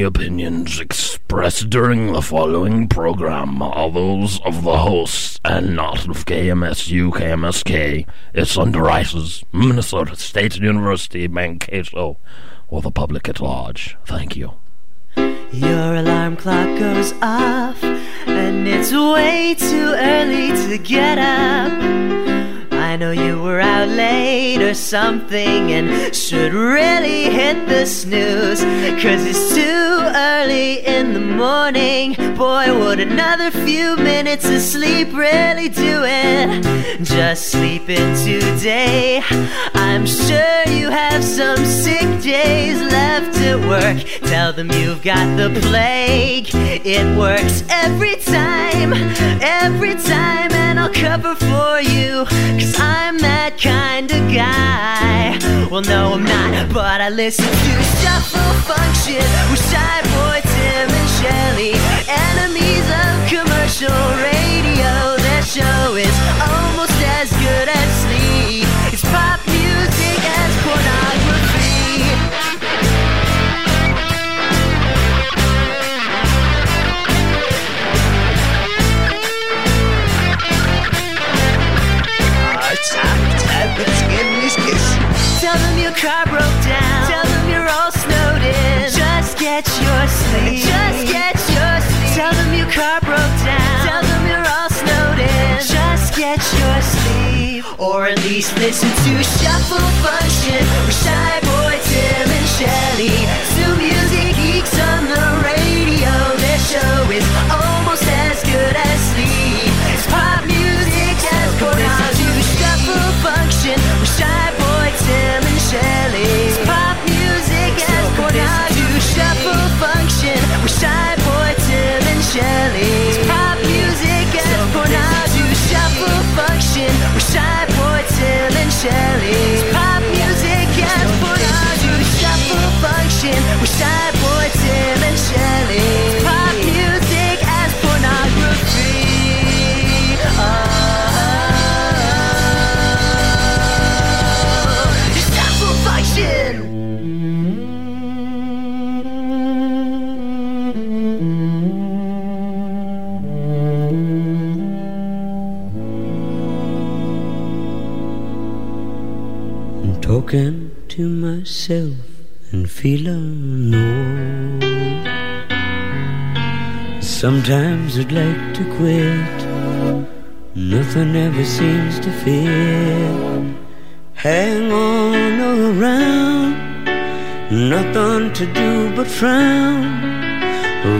The opinions expressed during the following program are those of the hosts and not of KMSU KMSK, its underwriters, Minnesota State University, Mankato, or the public at large. Thank you. Your alarm clock goes off, and it's way too early to get up. Know you were out late or something and should really hit the snooze. Cause it's too early in the morning. Boy, would another few minutes of sleep really do it? Just sleep in today. I'm sure you have some sick days left at work. Tell them you've got the plague. It works every time, every time, and I'll cover for you. Cause I'm that kind of guy. Well, no, I'm not, but I listen to Shuffle Function with Shy Boy, Tim, and Shelly. Enemies of commercial radio. Your car broke down. Tell them you're all snowed in. Just get your sleep. Just get your sleep. Tell them your car broke down. Tell them you're all snowed in. Just get your sleep. Or at least listen to Shuffle Function with Shy Boy, Tim, and Shelly. Two music geeks on the radio. Their show is almost as good as sleep. It's pop music as Shy Boy, Tim, and Shelly. To myself and feel alone. Sometimes I'd like to quit. Nothing ever seems to fit. Hang on all around. Nothing to do but frown.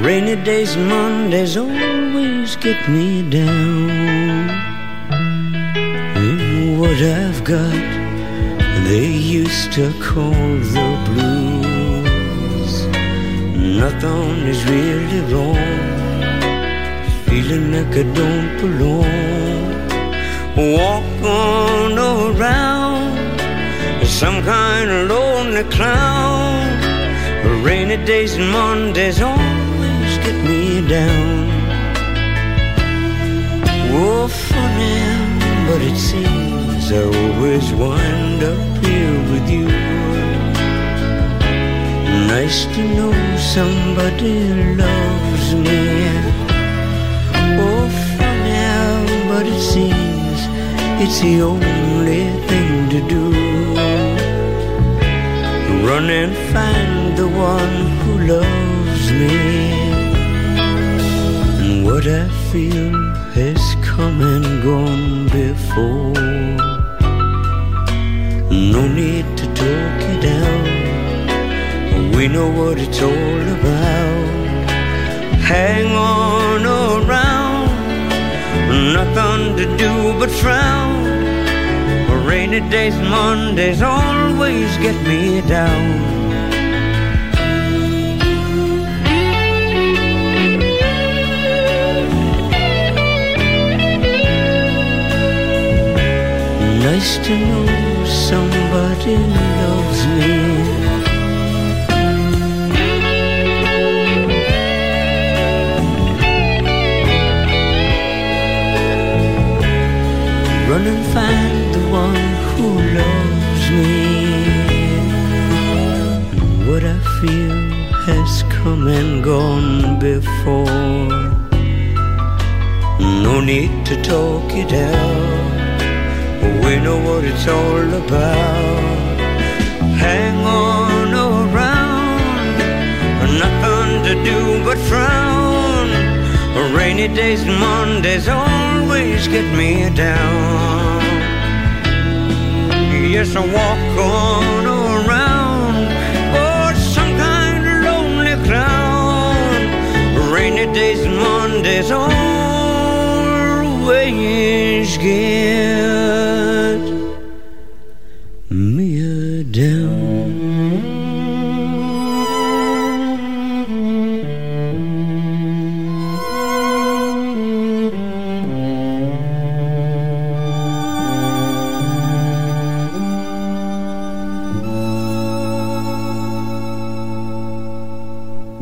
Rainy days Mondays always get me down. And what I've got they used to call the blues. Nothing is really wrong. Feeling like I don't belong. Walking around some kind of lonely clown. Rainy days and Mondays always get me down. Oh, funny, but it seems I always wind up here with you. Nice to know somebody loves me. Oh, funny, but it seems it's the only thing to do. Run and find the one who loves me. And what I feel has come and gone before. No need to talk it down. We know what it's all about. Hang on around, nothing to do but frown. Rainy days, Mondays always get me down. Nice to know somebody loves me. Run and find the one who loves me. What I feel has come and gone before. No need to talk it out. We know what it's all about. Hang on around, nothing to do but frown. Rainy days and Mondays always get me down. Yes, I walk on around, oh, some kind of lonely clown. Rainy days and Mondays always get me down.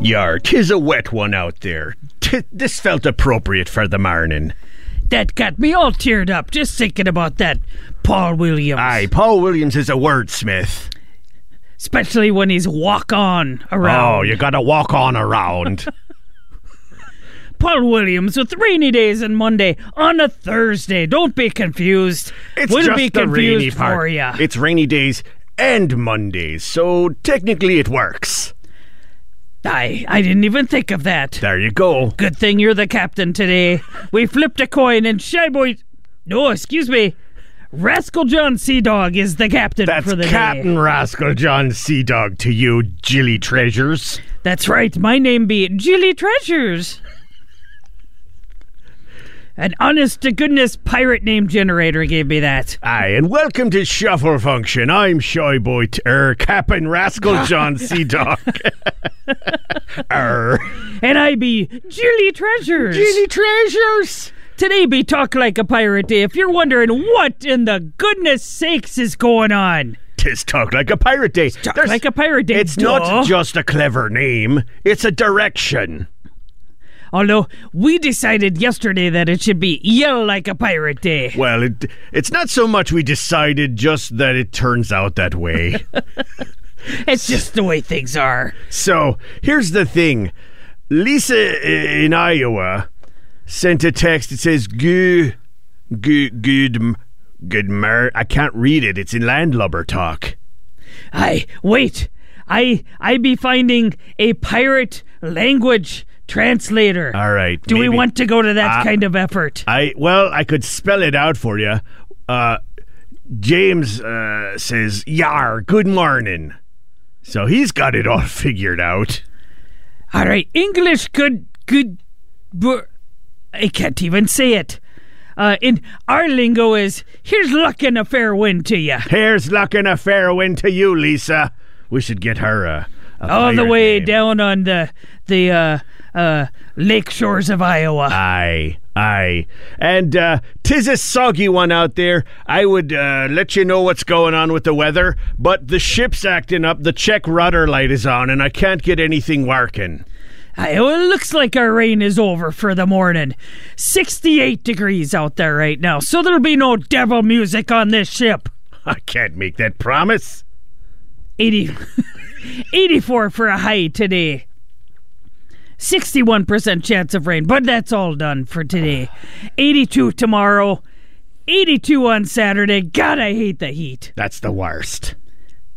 Yar, tis a wet one out there. T- this felt appropriate for the morning. That got me all teared up just thinking about that Paul Williams. Aye, Paul Williams is a wordsmith. Especially when he's walk on around. Oh, you gotta walk on around. Paul Williams with rainy days and Monday on a Thursday. Don't be confused. It's Wouldn't just be the rainy part. for. It's rainy days and Mondays, so technically it works. I I didn't even think of that. There you go. Good thing you're the captain today. We flipped a coin and Shy Boy. No, excuse me. Rascal John Sea Dog is the captain That's for the Captain day. Rascal John Sea Dog to you, Jilly Treasures. That's right. My name be Jilly Treasures. An honest to goodness pirate name generator gave me that. Aye, and welcome to Shuffle Function. I'm Shy Boy, t- er, Captain Rascal John Sea Dog. er. And I be Jilly Treasures. Jilly Treasures. Today be Talk Like a Pirate Day. If you're wondering what in the goodness sakes is going on. Tis Talk Like a Pirate Day. Talk There's- Like a Pirate Day. It's duh. not just a clever name, it's a direction. Although we decided yesterday that it should be Yell Like a Pirate Day. Well, it, it's not so much we decided, just that it turns out that way. It's just the way things are. so, here's the thing Lisa in Iowa sent a text. It says, Good, good, good, good, mer. I can't read it. It's in landlubber talk. I wait. I I be finding a pirate language translator. All right. Do we want to go to that Uh, kind of effort? I well, I could spell it out for you. Uh, James uh, says, "Yar, good morning." So he's got it all figured out. All right, English good good. I can't even say it. Uh, in our lingo is here's luck and a fair wind to you. Here's luck and a fair wind to you, Lisa. We should get her a, a All the way name. down on the the uh, uh, lake shores of Iowa. Aye, aye. And uh, tis a soggy one out there. I would uh, let you know what's going on with the weather, but the ship's acting up. The check rudder light is on, and I can't get anything working. It looks like our rain is over for the morning. 68 degrees out there right now, so there'll be no devil music on this ship. I can't make that promise. 80, 84 for a high today. 61% chance of rain, but that's all done for today. 82 tomorrow. 82 on Saturday. God, I hate the heat. That's the worst.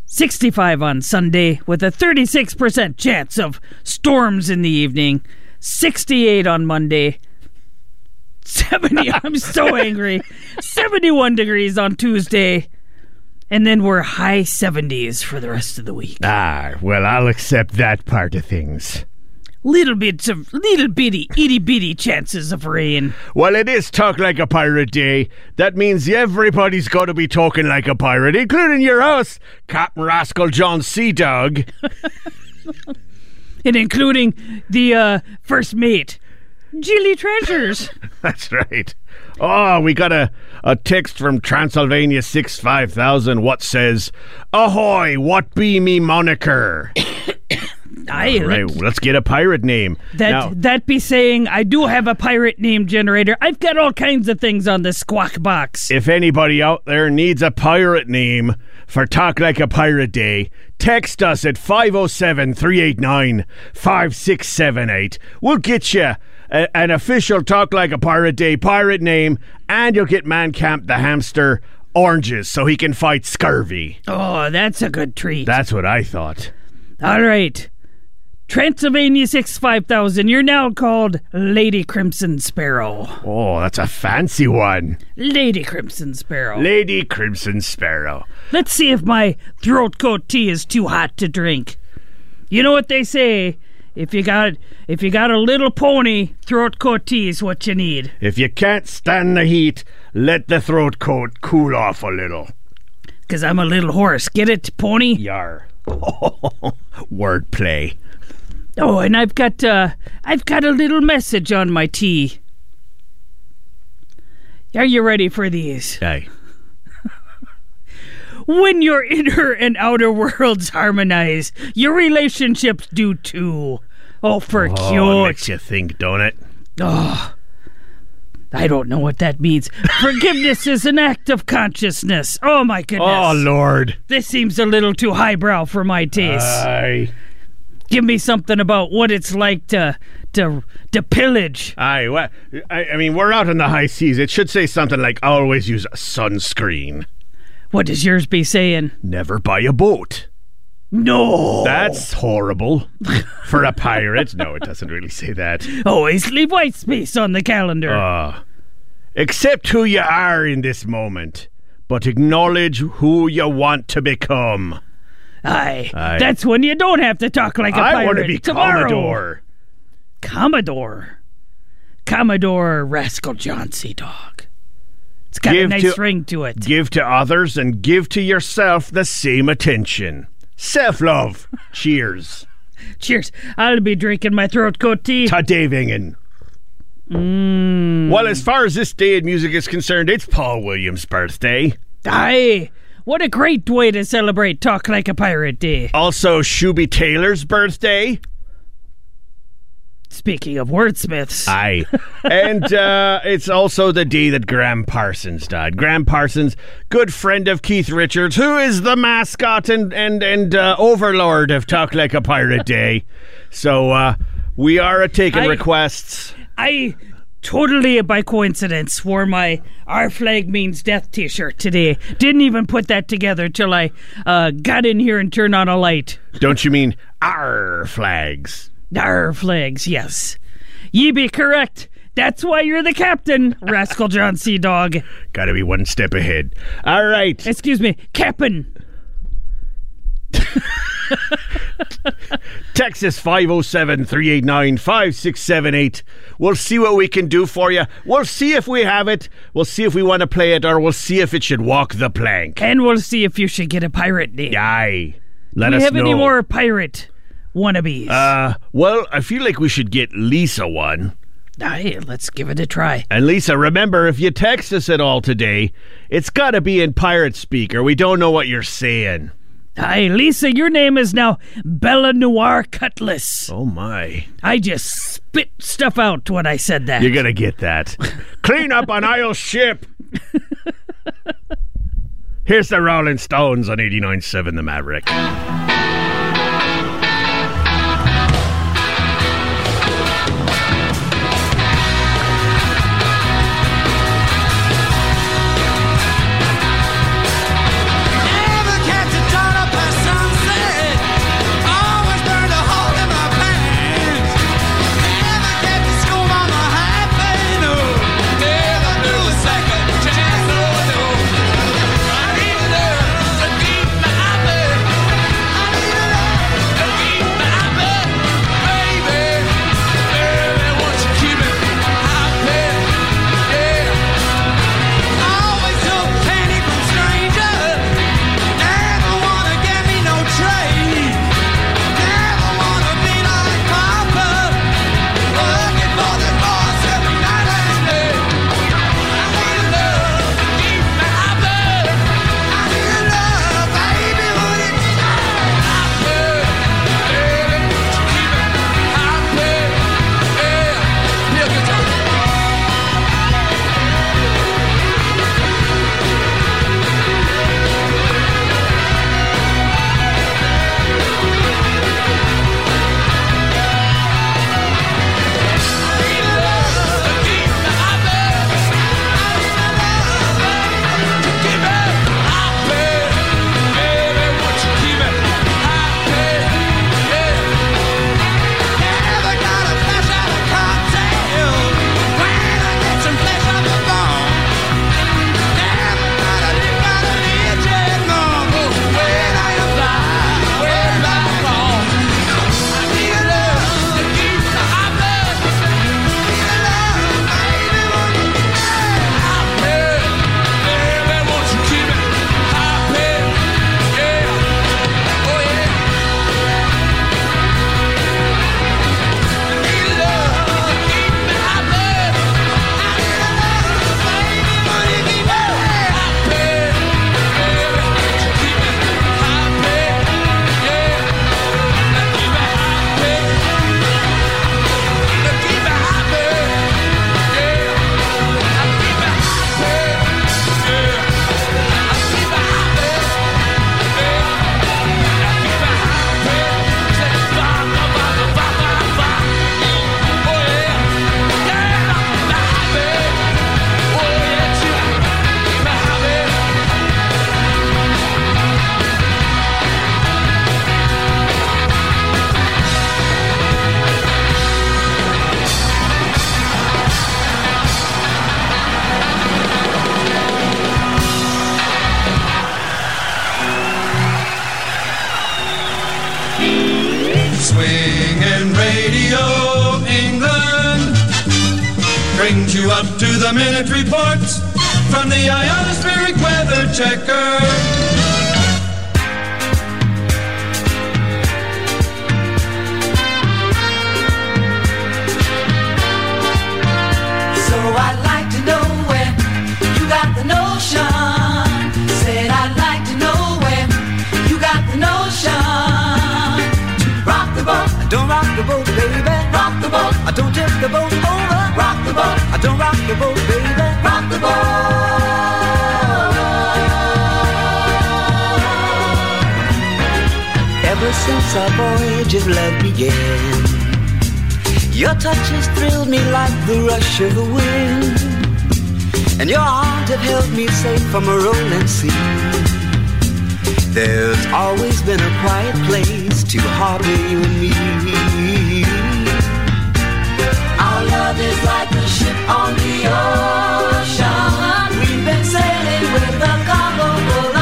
65 on Sunday with a 36% chance of storms in the evening. 68 on Monday. 70, I'm so angry. 71 degrees on Tuesday. And then we're high 70s for the rest of the week. Ah, well, I'll accept that part of things. Little bits of, little bitty, itty bitty chances of rain. Well, it is Talk Like a Pirate Day. That means everybody's got to be talking like a pirate, including your host, Captain Rascal John Sea Dog. And including the uh, first mate, Jilly Treasures. That's right. Oh, we got a, a text from Transylvania 65000 what says, Ahoy, what be me moniker? Aye, Right, let- let's get a pirate name. that Now, that be saying I do have a pirate name generator. I've got all kinds of things on the squawk box. if anybody out there needs a pirate name for Talk Like a Pirate Day, text us at 507 389 5678. We'll get you a- an official Talk Like a Pirate Day pirate name, and you'll get Man Camp the Hamster oranges so he can fight scurvy. oh, that's a good treat. That's what I thought. all right. Transylvania 65000, you're now called Lady Crimson Sparrow. Oh, that's a fancy one. Lady Crimson Sparrow. Lady Crimson Sparrow. Let's see if my throat coat tea is too hot to drink. You know what they say? If you got if you got a little pony, throat coat tea is what you need. If you can't stand the heat, let the throat coat cool off a little. Cause I'm a little horse. Get it, pony? Yar. Wordplay. Oh, and I've got uh I've got a little message on my tea. Are you ready for these? Aye. When your inner and outer worlds harmonize, your relationships do too. Oh, for Oh, cute. makes you think, don't it? Oh, I don't know what that means. Forgiveness is an act of consciousness. Oh my goodness. Oh, Lord. This seems a little too highbrow for my taste. Aye. Give me something about what it's like to to to pillage. Aye. What? I, I mean, we're out in the high seas. It should say something like, always use sunscreen. What does yours be saying? Never buy a boat. No. That's horrible. For a pirate. No, it doesn't really say that. Always leave white space on the calendar. Uh, accept who you are in this moment, but acknowledge who you want to become. Aye. Aye. That's when you don't have to talk like a I pirate. I want to be Tomorrow. Commodore. Commodore. Commodore Rascal John Sea Dog. It's got a nice to- ring to it. Give to others and give to yourself the same attention. Self love. Cheers. Cheers. I'll be drinking my throat coat tea. To Dave Ingen. Mm. Well, as far as this day in music is concerned, it's Paul Williams' birthday. Aye. What a great way to celebrate Talk Like a Pirate Day. Also, Shuby Taylor's birthday. Speaking of wordsmiths. Aye. and uh, it's also the day that Gram Parsons died. Gram Parsons, good friend of Keith Richards, who is the mascot and and and uh, overlord of Talk Like a Pirate Day. So uh, we are a taking I- requests. I totally by coincidence wore my Our Flag Means Death t shirt today. Didn't even put that together till I uh, got in here and turned on a light. Don't you mean our flags? Our flags, yes. Ye be correct. That's why you're the captain, Rascal John Sea Dog. Got to be one step ahead. All right. Excuse me, Captain. Texas 507 389 5678. We'll see what we can do for you. We'll see if we have it. We'll see if we want to play it, or we'll see if it should walk the plank. And we'll see if you should get a pirate name. Aye. Let Do us we have know. any more pirate wannabes? Uh, well, I feel like we should get Lisa one. Aye, let's give it a try. And Lisa, remember, if you text us at all today, it's got to be in pirate speak, or we don't know what you're saying. Aye, Lisa, your name is now Bella Noir Cutlass. Oh my. I just spit stuff out when I said that. You're gonna get that. Clean up on Isle ship. Here's the Rolling Stones on 89.7 The Maverick. The boat, baby. rock the boat, I don't tip the boat over. rock the boat, I don't rock the boat, baby. rock the boat. Ever since our voyage of love began, your touch has thrilled me like the rush of the wind, and your arms have held me safe from a rolling sea. There's always been a quiet place to harbor you and me. Our love is like a ship on the ocean. We've been sailing with a cargo full of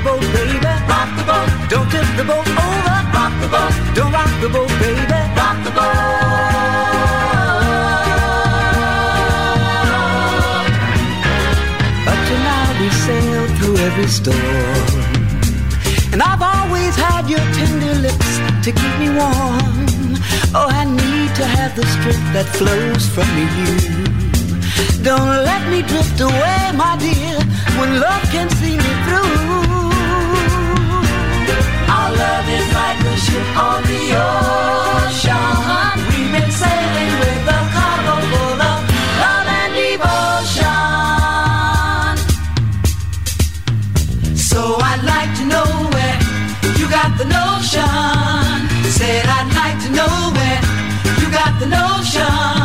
the boat, baby. rock the boat, Don't tip the boat over. rock the boat, Don't rock the boat, baby. rock the boat. Up to we sailed through every storm. And I've always had your tender lips to keep me warm. Oh, I need to have the strength that flows from you. Don't let me drift away, my dear, when love can see me through. Love is like a ship on the ocean. We've been sailing with a cargo full of love and devotion. So I'd like to know where you got the notion. Said I'd like to know where you got the notion.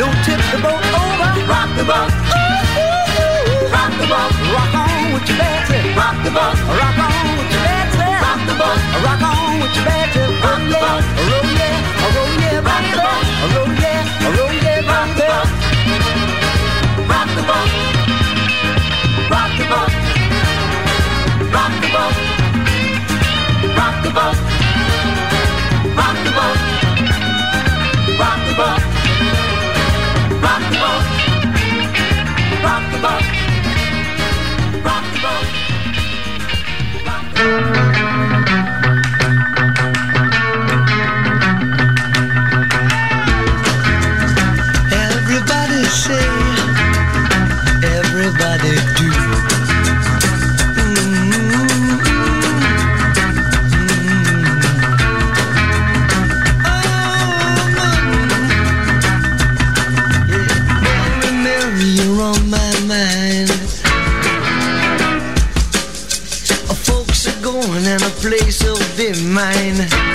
Don't tip the boat over. rock the boat, Ooh, rock the boat, Rock on with your bad tip. rock the boat, Rock on with your bad tip. rock the boat, Rock on with your bad tip. Rock the boat. Roll yeah, roll yeah, Rock the boat. Roll yeah, roll yeah, rock the boat, rock the boat, rock the boat, rock the boat, rock the boat, rock the boat, rock the boat, mine.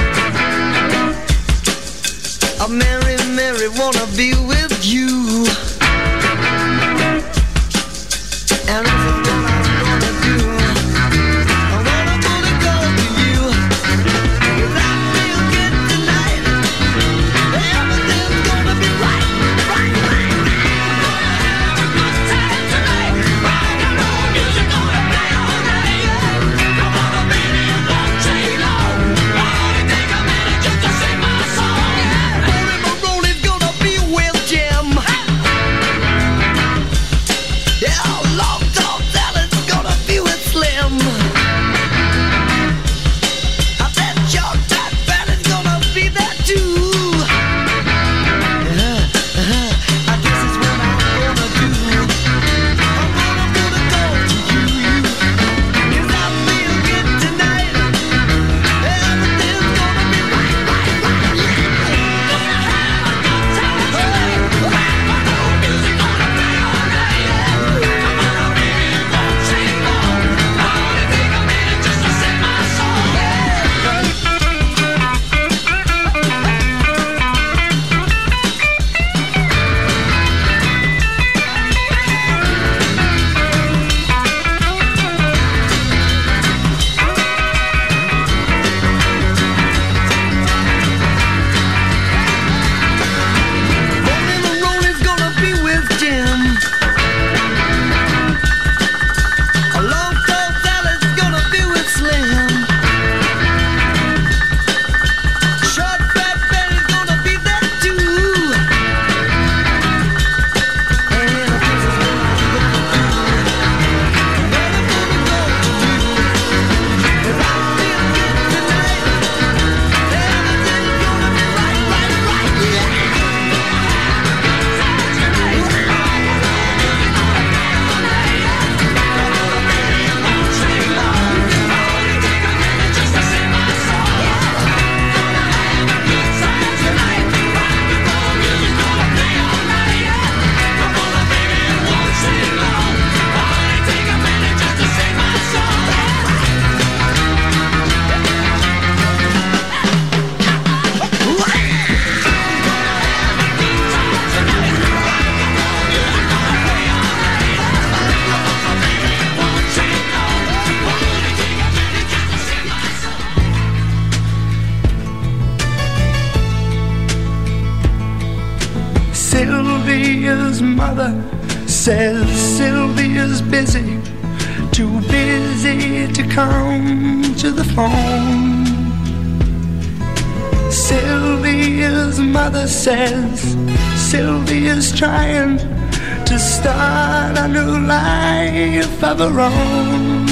Her own.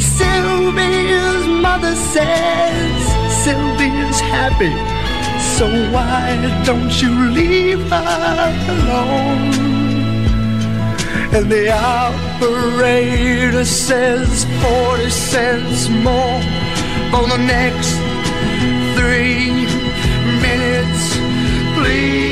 Sylvia's mother says Sylvia's happy, so why don't you leave her alone? And the operator says 40 cents more for the next three minutes, please.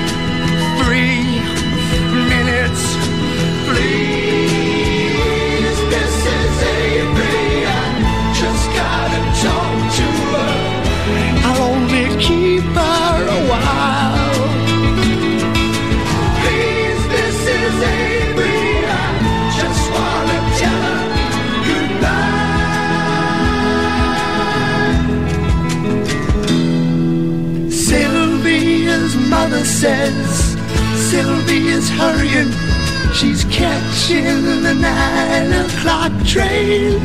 Mother says Sylvia's hurrying. She's catching the nine o'clock train.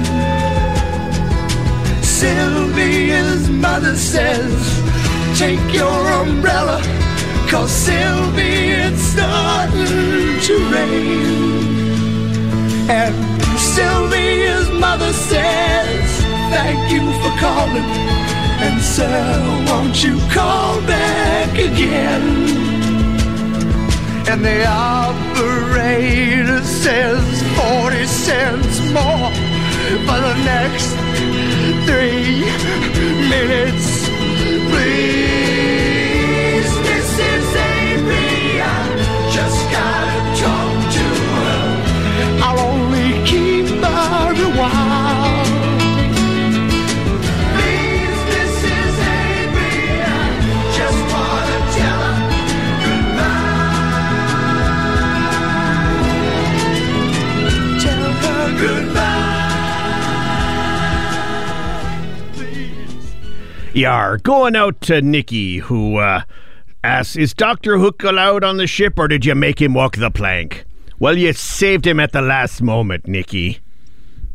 Sylvia's mother says, Take your umbrella, cause Sylvia, it's starting to rain. And Sylvia's mother says, Thank you for calling. And sir, won't you call back again? And the operator says 40 cents more for the next three minutes, please. Mrs. Avery, just gotta talk to her. I'll only keep her a while. Yar, going out to Nicky, who uh, asks, Is Dr. Hook allowed on the ship or did you make him walk the plank? Well, you saved him at the last moment, Nicky.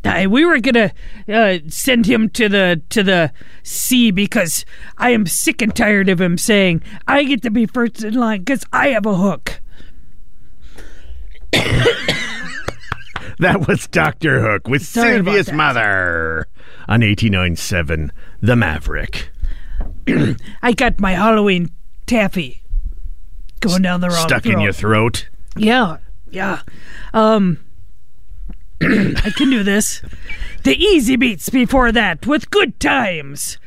Uh, we were gonna uh, send him to the to the sea because I am sick and tired of him saying I get to be first in line because I have a hook. That was Dr. Hook with Sorry Sylvia's mother on 89.7 The Maverick. I got my Halloween taffy going down the wrong Stuck in your throat. Yeah, yeah. Um, I can do this. The Easybeats before that with good times.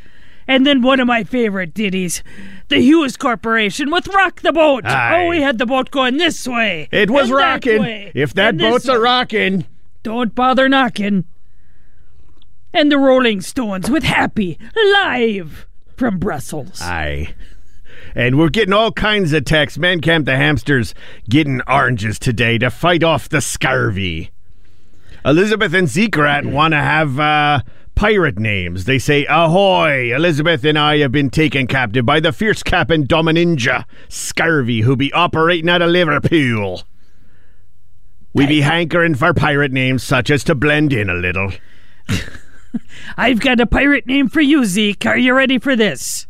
And then one of my favorite ditties, the Hues Corporation with Rock the Boat. Aye. Oh, we had the boat going this way. It was that rocking. If that boat's a rocking. Don't bother knocking. And the Rolling Stones with Happy live from Brussels. Aye. And we're getting all kinds of texts. Man Camp the Hamsters getting oranges today to fight off the scurvy. Elizabeth and Zekrat want to have uh, pirate names. They say, Ahoy! Elizabeth and I have been taken captive by the fierce Captain Domininja Scurvy, who be operating out of Liverpool. We be hankering for pirate names such as to blend in a little. I've got a pirate name for you, Zeke. Are you ready for this?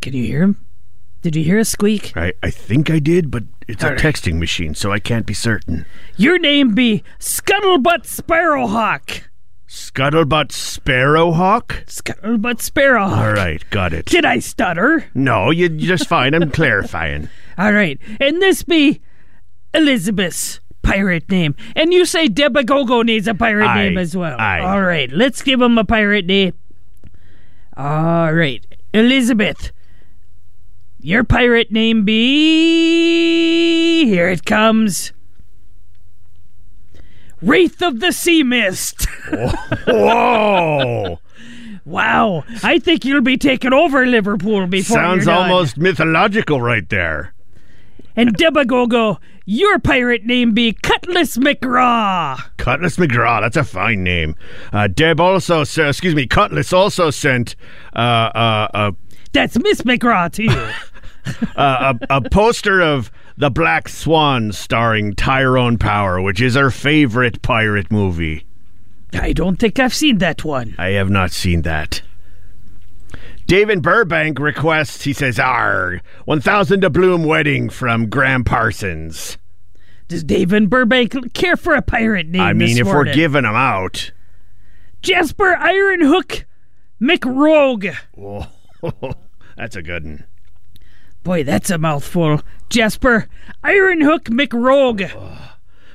Can you hear him? Did you hear a squeak? I, I think I did, but it's a All right. texting machine, so I can't be certain. Your name be Scuttlebutt Sparrowhawk. Scuttlebutt Sparrowhawk? Scuttlebutt Sparrowhawk. All right, got it. Did I stutter? No, you you're just fine. I'm clarifying. All right. And this be Elizabeth's pirate name. And you say Debagogo needs a pirate Aye, name as well. aye. All right. Let's give him a pirate name. All right. Elizabeth. Your pirate name be. Here it comes. Wraith of the Sea Mist. Whoa! wow. I think you'll be taking over Liverpool before Sounds almost mythological right there. And Debagogo, your pirate name be Cutlass McGraw. Cutlass McGraw, that's a fine name. Uh, Deb also, s- excuse me, Cutlass also sent uh, uh, a, That's Miss McGraw to you. a, a, a poster of The Black Swan starring Tyrone Power, which is her favorite pirate movie. I don't think I've seen that one. I have not seen that. David Burbank requests, he says, Arg, 1000 to Bloom wedding from Gram Parsons. Does David Burbank care for a pirate name? I mean, if we're giving them out. Jasper Ironhook McRogue. Whoa, that's a good one. Boy, that's a mouthful. Jasper Ironhook McRogue.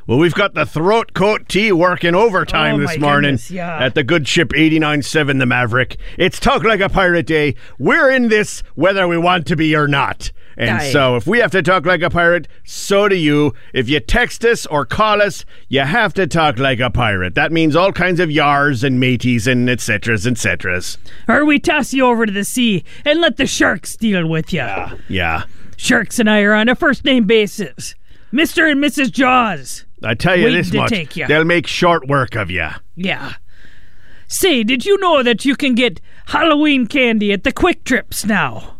Well, we've got the throat coat tea working overtime Oh, this morning goodness, yeah. at the good ship 89.7 the Maverick. It's Talk Like a Pirate Day. We're in this whether we want to be or not. And so if we have to talk like a pirate, so do you. If you text us or call us, you have to talk like a pirate. That means all kinds of yars and mateys and et ceteras, et ceteras. Or we toss you over to the sea and let the sharks deal with you. Yeah. Sharks and I are on a first name basis. Mr. and Mrs. Jaws. I tell you this much. take ya. They'll make short work of you. Yeah. Say, did you know that you can get Halloween candy at the QuikTrips now?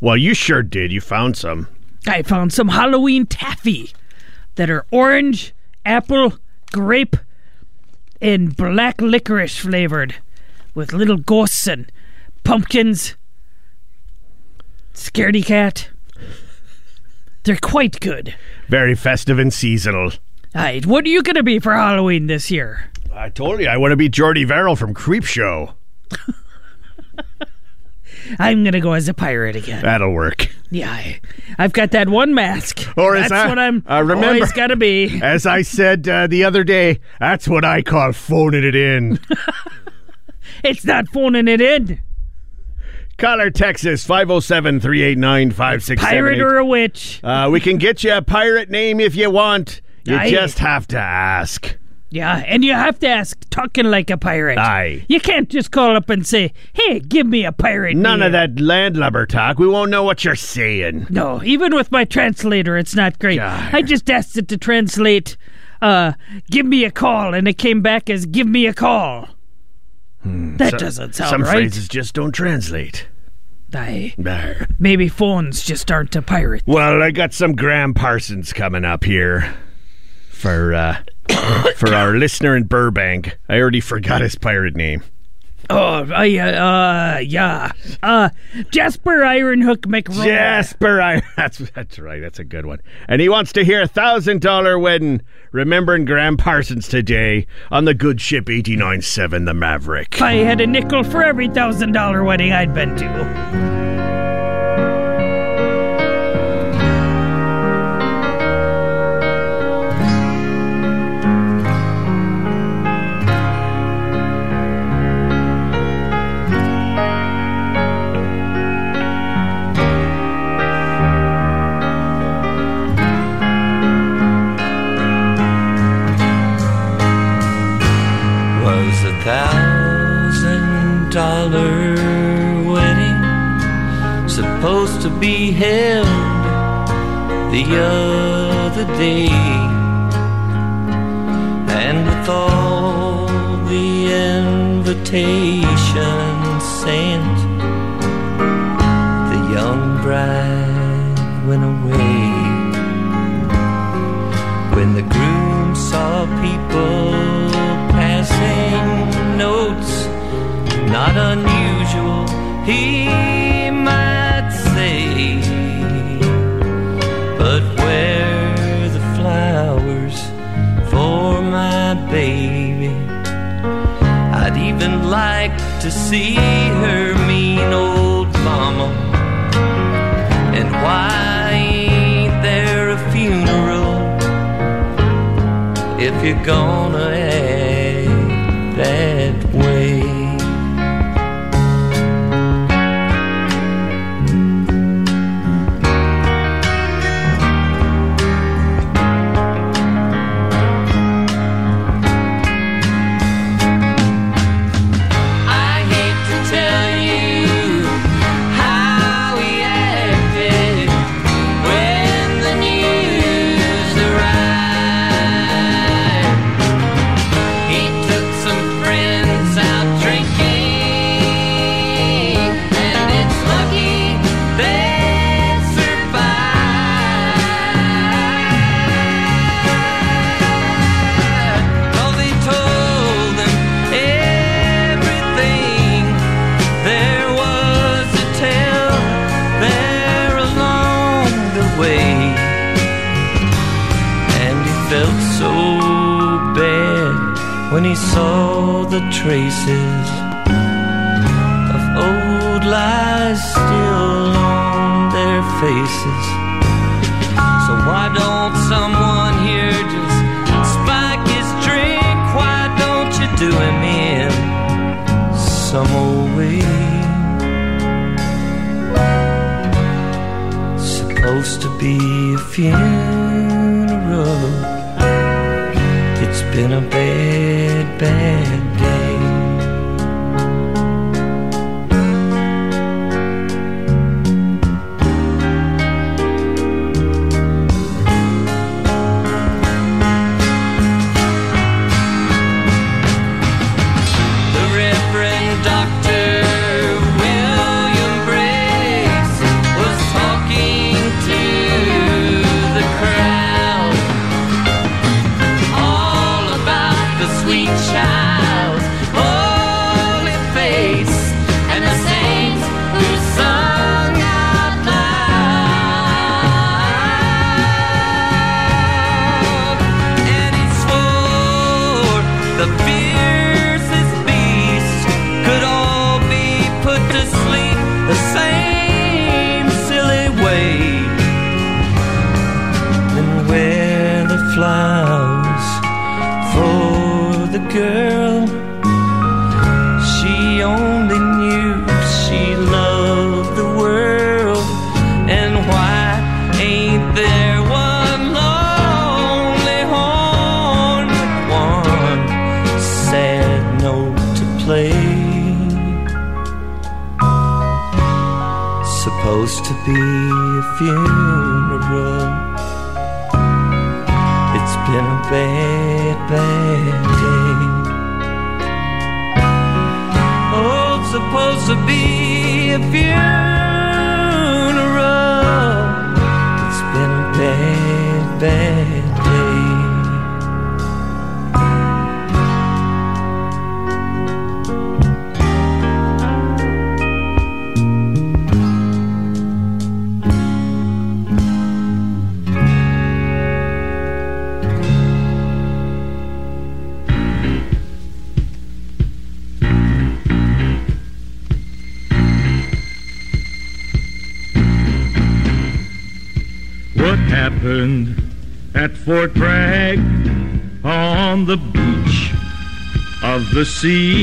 Well, you sure did. You found some. I found some Halloween taffy that are orange, apple, grape, and black licorice flavored with little ghosts and pumpkins. Scaredy cat. They're quite good. Very festive and seasonal. What are you gonna be for Halloween this year? I told you I want to be Jordy Verrill from Creepshow. I'm gonna go as a pirate again. That'll work. Yeah, I, I've got that one mask. Or is That's that- what I'm uh, remember- always gotta be. As I said uh, the other day, that's what I call phoning it in. It's not phoning it in. Caller Texas 507 389 Pirate or a witch. Uh, we can get you a pirate name if you want. You Aye. just have to ask. Yeah, and you have to ask talking like a pirate. Aye. You can't just call up and say, "Hey, give me a pirate." None name." of that landlubber talk. We won't know what you're saying. No, even with my translator, it's not great. God. I just asked it to translate, uh, "Give me a call," and it came back as "Give me a call." that doesn't sound right. Some right. phrases just don't translate. Aye. Maybe phones just aren't a pirate. Well, I got some Gram Parsons coming up here for uh, for our listener in Burbank. I already forgot his pirate name. Oh, I, uh, uh, yeah. Uh, Jasper Ironhook McRoy. Jasper, I that's that's right. That's a good one. And he wants to hear a thousand dollar wedding, remembering Gram Parsons today on the good ship 89.7 the Maverick. If I had a nickel for every thousand dollar wedding I'd been to. Dollar wedding supposed to be held the other day. And with all the invitations sent the young bride went away. When the groom saw people not unusual, he might say. But where the flowers for my baby? I'd even like to see her mean old mama. And why ain't there a funeral if you're gonna? the sea.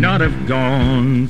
Not have gone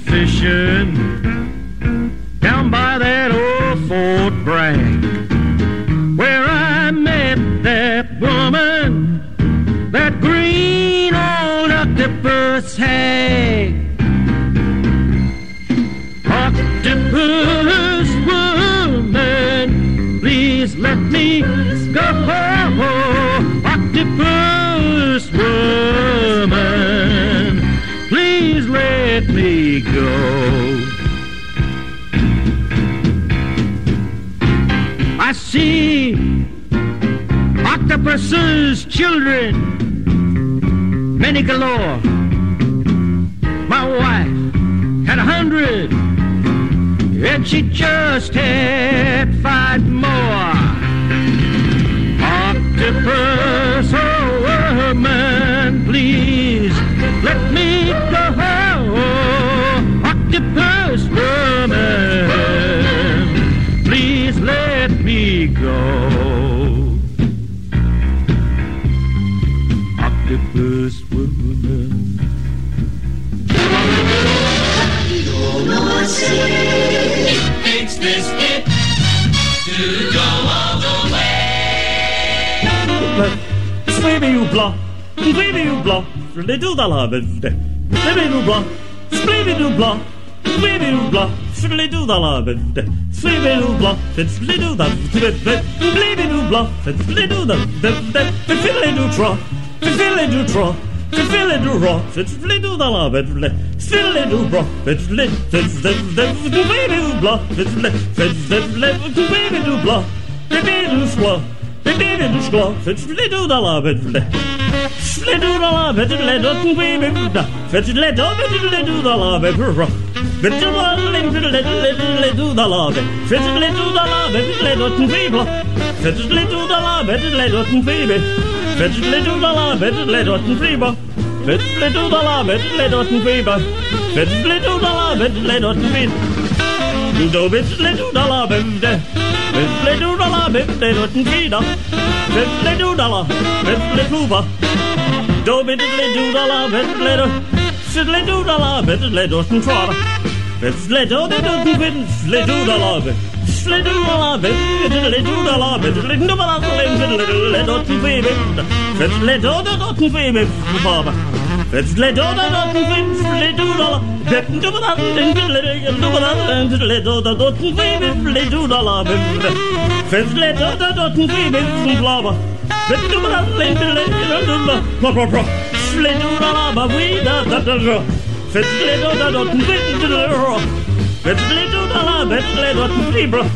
go. Octopus woman. You. It this it to go all the way. Swimming block, swimming block, little dollar, swimming block, swimming block, swimming block little dollop, slibidoo bluff, it's little duff, blibidoo bluff, it's little duff, fiddle-doo trot, fiddle-doo trot. Fiddle-doo rot, it's little dollop, it's fiddle-doo broth, it's lit, it's the baby-doo bluff, it's lit, it's the baby-doo bluff, baby-doo squaw, baby-doo squaw, it's little dollop, it's lit. Little da la bit, little baby da. Fetch little bit, little da la bit. Fetch a little, little, little, little da la bit. Fetch little da la bit, little baby. Fetch little da la bit, little baby. Fetch little do biddly doodala bivde, biddly doodala bivde dotten fida, biddly doodala, biddly pooba. Do biddly doodala biddly do, sidly doodala biddly dotten trara. Biddly doodly dotten biddly doodala bivde. Diddly doodle bit, diddly doodle bit, diddly doodle bit, diddly doodle bit, diddly doodle bit, diddly doodle bit, diddly doodle bit, it's le do da da fins le do da da do da da le do da da le do da da fins le do da la fins le do da da fins la ba le do da le do da do da pro pro pro le do da la ba we da da da fins le do da da fins le do da la fins le do da la fins le do da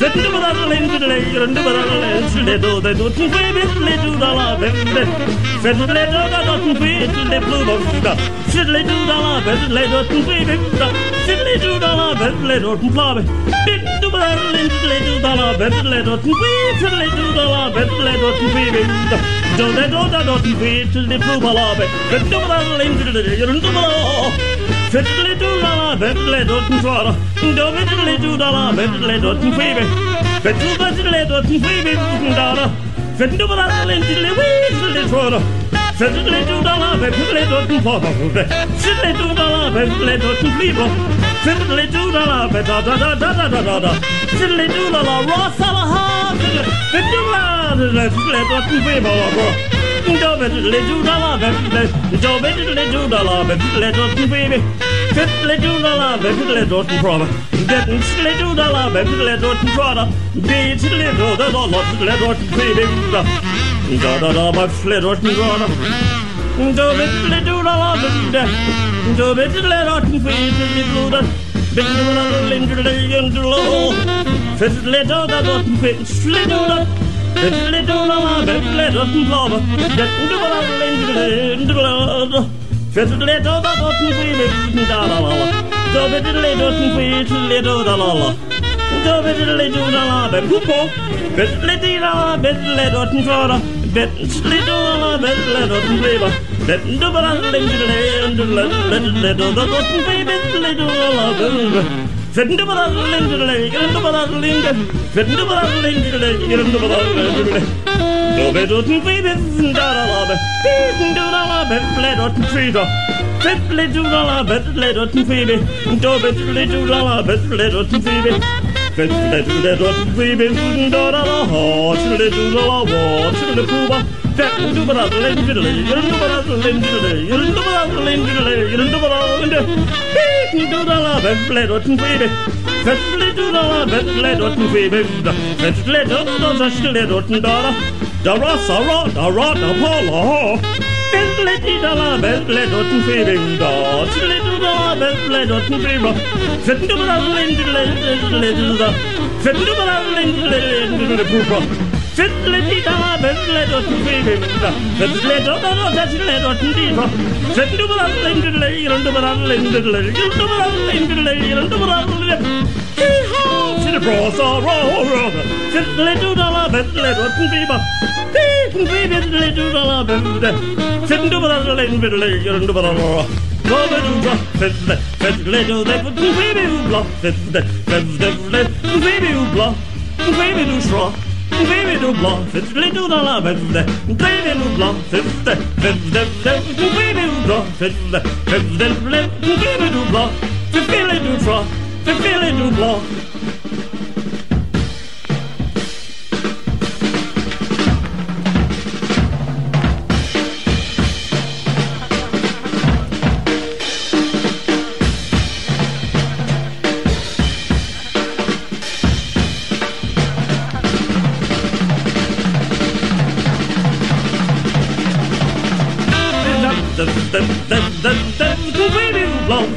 Sette på den linjen det grønne på den linjen det da det dotten på vittle du da la vende. Fettle da da dotten på vittle blod og fuga. Fettle du da la fettle dotten på vittle. Fettle du da la fettle dotten på vittle. på den linjen det da la fettle dotten på vittle du da la fettle dotten på vittle. Da det da da dotten på vittle blod og lave. Fettle på den linjen det grønne på Fiddly doo da la, fiddly doo trara. Do fiddly doo da la, fiddly doo baby. Fiddly fiddly doo baby da da. Fiddly doo da la, fiddly fiddly trara. Fiddly doo da la, fiddly doo flabby. Fiddly doo da la, fiddly doo feeble. Fiddly doo da da da da da da da da. Fiddly doo da la, raw sala ha. Fiddly doo da la, fiddly feeble little dollar, little bit, little dollar, little baby. Fit little dollar, little brother. Getting little dollar, little brother. Beats little, there's a lot, little baby. Da da da, my little brother. Do bit little dollar, do bit little baby, little dollar, little little dollar. Fit little, there's a lot, little Diddly doon on my bed, let us and blubber. Get into the little into the blood. Fifth little the button we lift and da la la la. Do the diddly doon we little da la la. Do the diddly doon on my bed, whoop whoop. Bit litty da la, bit let us and father. Bit little on my bed, let us and labor. Bit into the little into the little little little the button we bit little la la ha, chile do the la wa, chile pooba. Fettin do bara lindley, irinde bara lindley, irinde bara lindley, irinde bara linde. Fettin do the la bedly dotten baby. Da, baby. Fettele do da, dara da ha. Da la, fettele dotten baby. Da, fettele du da, fettele dotten baby. Fettele bara lindle, lindle du da. Fettele bara lindle, lindle poopa. Fettele di da, fettele dotten baby. Da, fettele do da, da, fettele dotten diva. Bara lindle, irinde bara lindle, irinde bara lindle. Hee-haw, to the bros, all roll, Fiddly do da la fiddly dotten beaver. Fiddly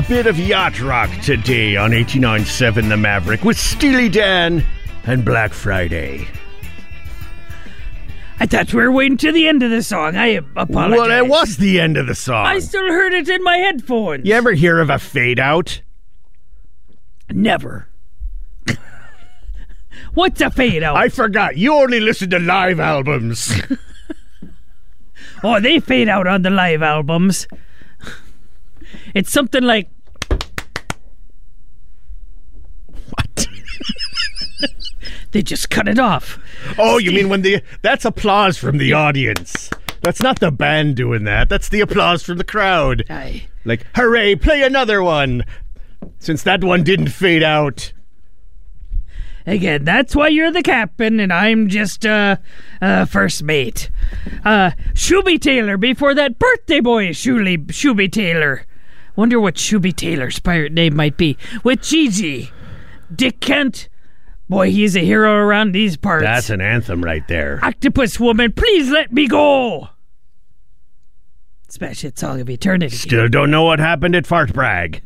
a bit of yacht rock today on 89.7 The Maverick with Steely Dan and Black Friday. I thought we were waiting to the end of the song. I apologize. Well, it was the end of the song. I still heard it in my headphones. you ever hear of a fade out? Never. What's a fade out? I forgot. You only listen to live albums. oh, they fade out on the live albums. It's something like what? they just cut it off. Oh, you mean when the that's applause from the audience. That's not the band doing that. That's the applause from the crowd. Aye. Like, hooray, play another one. Since that one didn't fade out. Again, that's why you're the captain and I'm just uh, uh first mate. Uh Shooby Taylor before that birthday boy Shooby Shooby Taylor. Wonder what Shooby Taylor's pirate name might be. With Gigi. Dick Kent. Boy, he's a hero around these parts. That's an anthem right there. Octopus woman, please let me go. Smash hit song of eternity. Still don't know what happened at Fartbragg.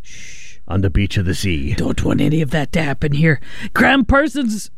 Shh. On the beach of the sea. Don't want any of that to happen here. Gram Parsons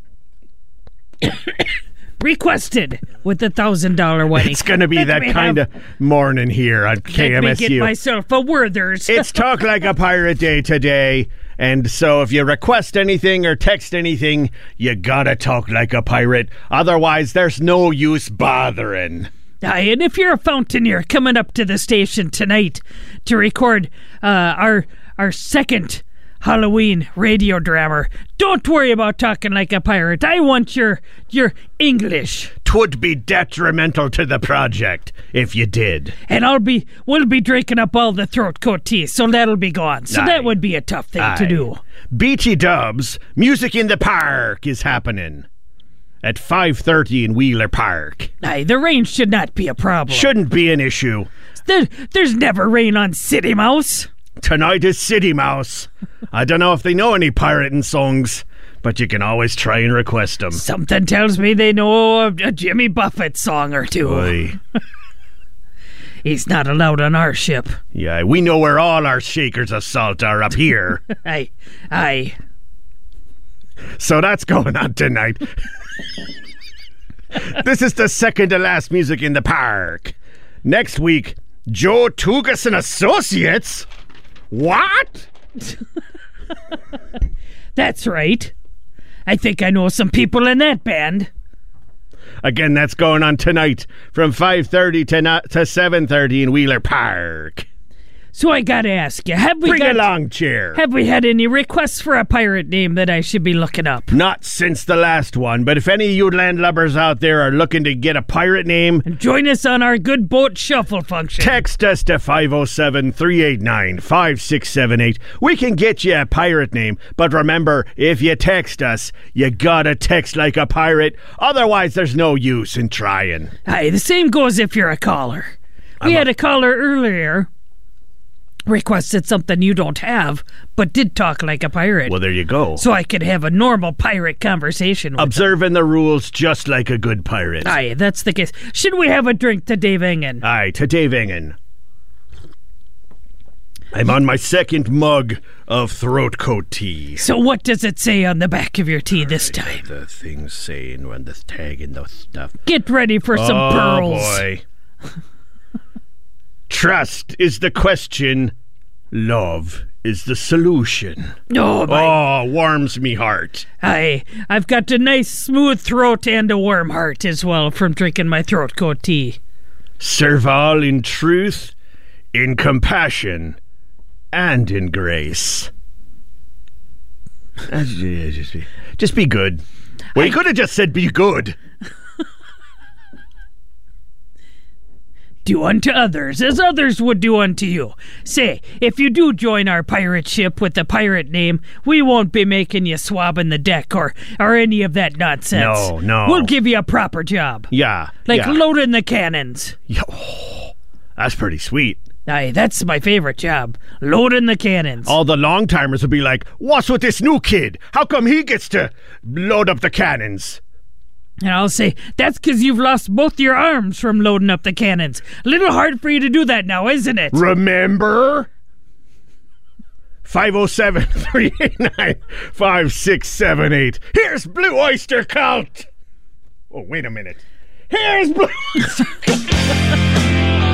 requested with the thousand dollar wedding. It's going to be Let that kind of morning here on Let me get myself a Werther's. It's Talk Like a Pirate Day today. And so if you request anything or text anything, you gotta talk like a pirate. Otherwise, there's no use bothering. Aye, and if you're a fountaineer coming up to the station tonight to record uh, our our second Halloween radio drama, don't worry about talking like a pirate. I want your your English, Twould be detrimental to the project if you did. and I'll be we'll be drinking up all the throat coat tea, so that'll be gone. So Aye. that would be a tough thing to do. Beachy Dubs, Music in the Park is happening at 5:30 in Wheeler Park. Aye, the rain should not be a problem. Shouldn't be an issue. There, there's never rain on City Mouse. Tonight is City Mouse. I don't know if they know any pirating songs, but you can always try and request them. Something tells me they know a, Jimmy Buffett song or two. He's not allowed on our ship. Yeah, we know where all our shakers of salt are up here. Aye, aye. so that's going on tonight. this is the second to last music in the park. Next week, Joe Tugas and Associates. What? That's right. I think I know some people in that band. Again, that's going on tonight from 5:30 to not, to 7:30 in Wheeler Park. So I gotta ask you, have we Bring got, a long chair. have we had any requests for a pirate name that I should be looking up? Not since the last one, but if any of you landlubbers out there are looking to get a pirate name, Join us on our good boat shuffle function. text us to 507 389 5678. We can get you a pirate name, but remember, if you text us, you gotta text like a pirate. Otherwise, there's no use in trying. Hey, the same goes if you're a caller. We had a caller earlier requested something you don't have, but did talk like a pirate. Well, there you go. so I could have a normal pirate conversation with Observing the rules just like a good pirate. Aye, that's the case. Should we have a drink to Dave Engen? Aye, to Dave Engen. I'm on my second mug of throat coat tea. So what does it say on the back of your tea this time? The things saying when the tag and the stuff. Get ready for some oh pearls. boy. Trust is the question. Love is the solution. Oh, my. Oh, warms me heart. I I've got a nice smooth throat and a warm heart as well from drinking my throat coat tea. Serve all in truth, in compassion, and in grace. Uh, Just be, just be good. Well, you could have just said be good. Do unto others as others would do unto you. Say, if you do join our pirate ship with the pirate name, we won't be making you swabbing the deck or, or any of that nonsense. No, no. We'll give you a proper job. Yeah. Like yeah. loading the cannons. Yeah, oh, that's pretty sweet. Aye, that's my favorite job. Loading the cannons. All the long timers would be like, What's with this new kid? How come he gets to load up the cannons? And I'll say, that's because you've lost both your arms from loading up the cannons. A little hard for you to do that now, isn't it? Remember? 507 389 5678. Here's Blue Oyster Cult! Oh, wait a minute. Here's Blue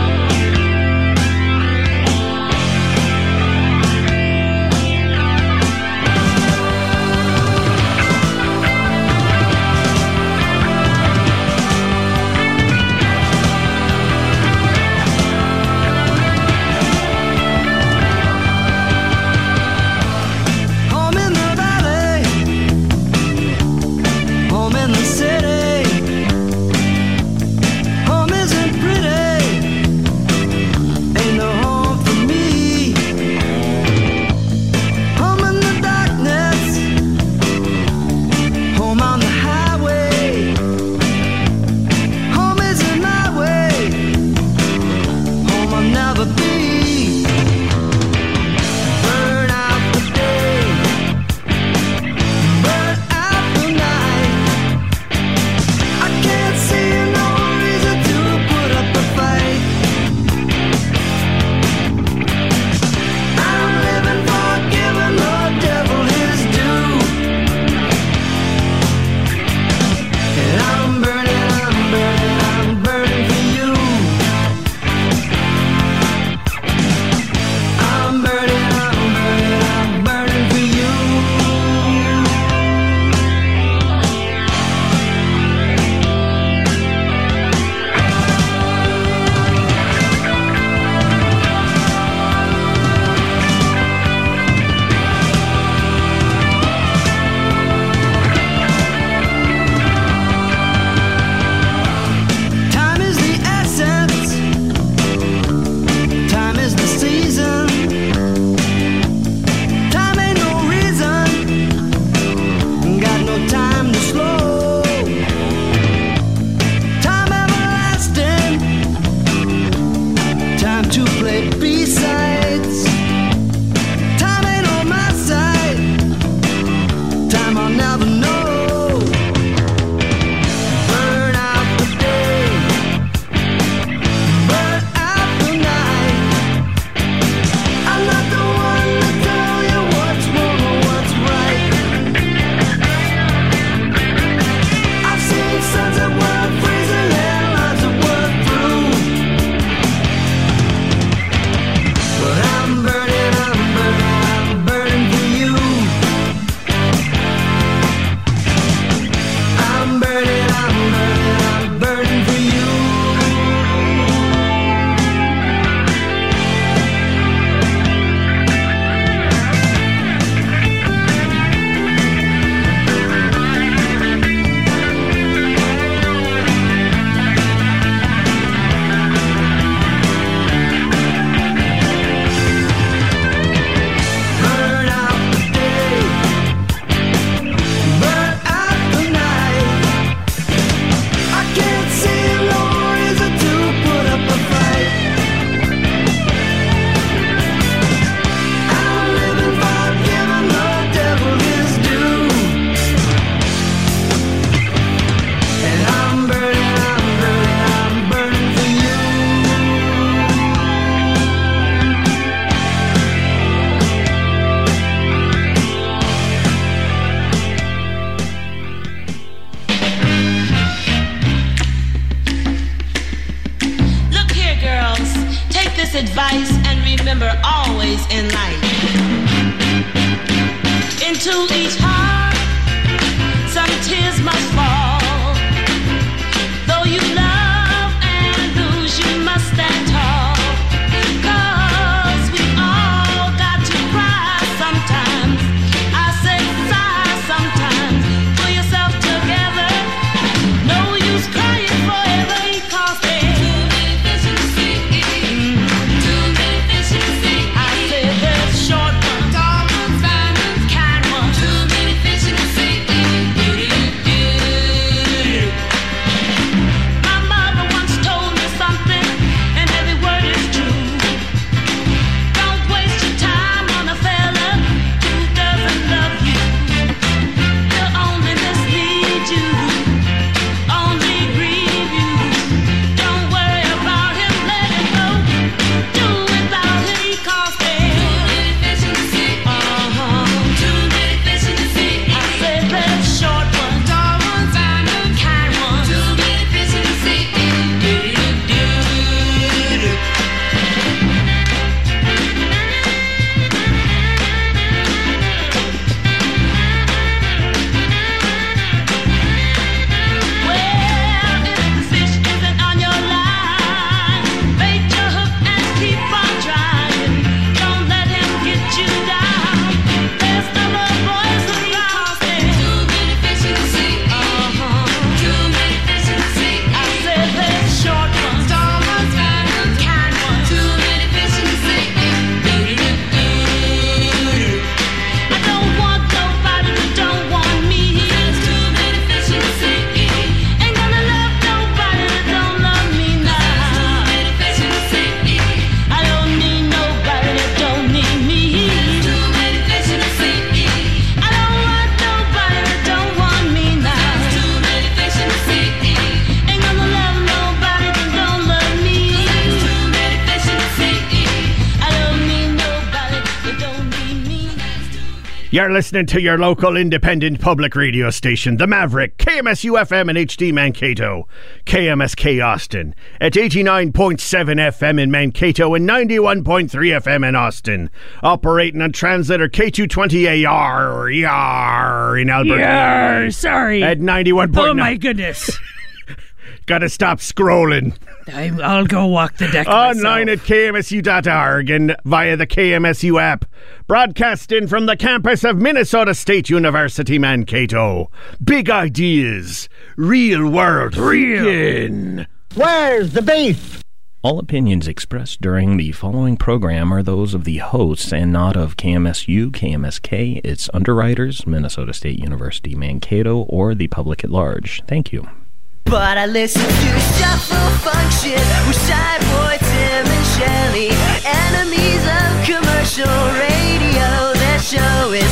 You're listening to your local independent public radio station, The Maverick, KMSU FM and HD Mankato, KMSK Austin, at 89.7 FM in Mankato and 91.3 FM in Austin, operating on translator K220AR in Albert Lea. Yarr, sorry. At 91.9. oh my goodness. Gotta stop scrolling. I, I'll go walk the deck. Online myself. at kmsu.org and via the KMSU app. Broadcasting from the campus of Minnesota State University, Mankato. Big ideas, real world thinking. Where's the beef? All opinions expressed during the following program are those of the hosts and not of KMSU, KMSK, its underwriters, Minnesota State University Mankato, or the public at large. Thank you. But I listen to Shuffle Function with Shy Boy Tim and Shelly. Enemies of commercial radio. Their show is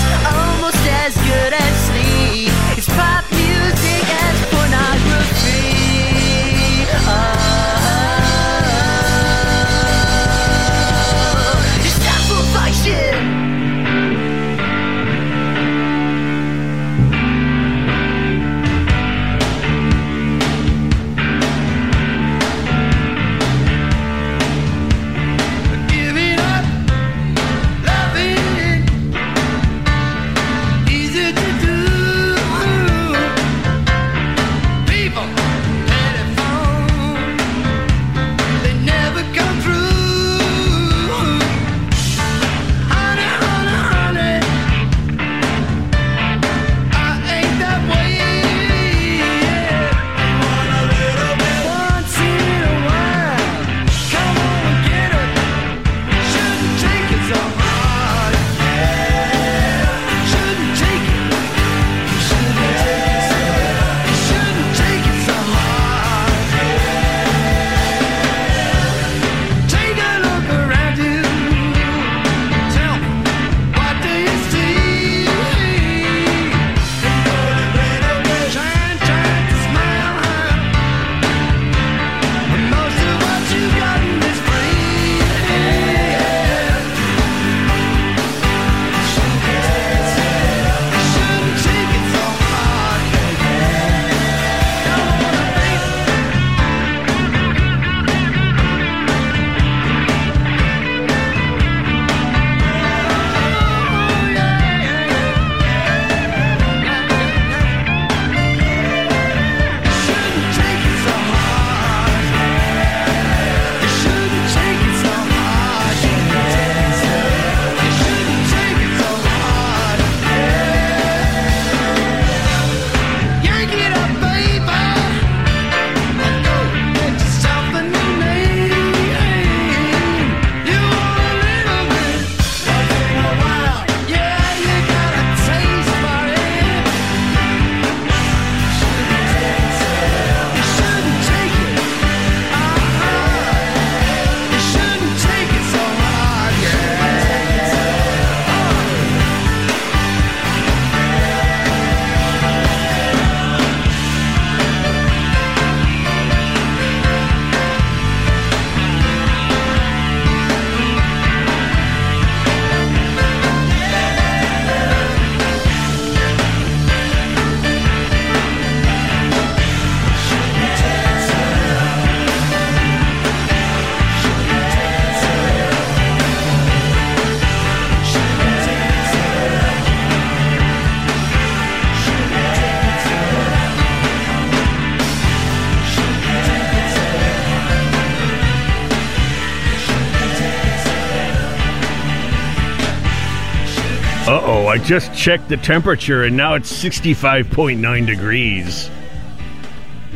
just checked the temperature and now it's 65.9 degrees.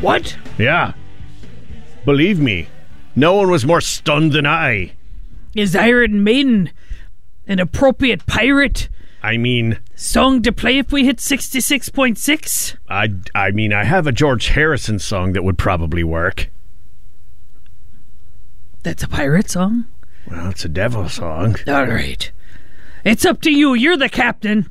What? Yeah. Believe me, no one was more stunned than I. Is Iron Maiden an appropriate pirate I mean, song to play if we hit 66.6? I, I mean, I have a George Harrison song that would probably work. That's a pirate song? Well, it's a devil song. All right. It's up to you. You're the captain.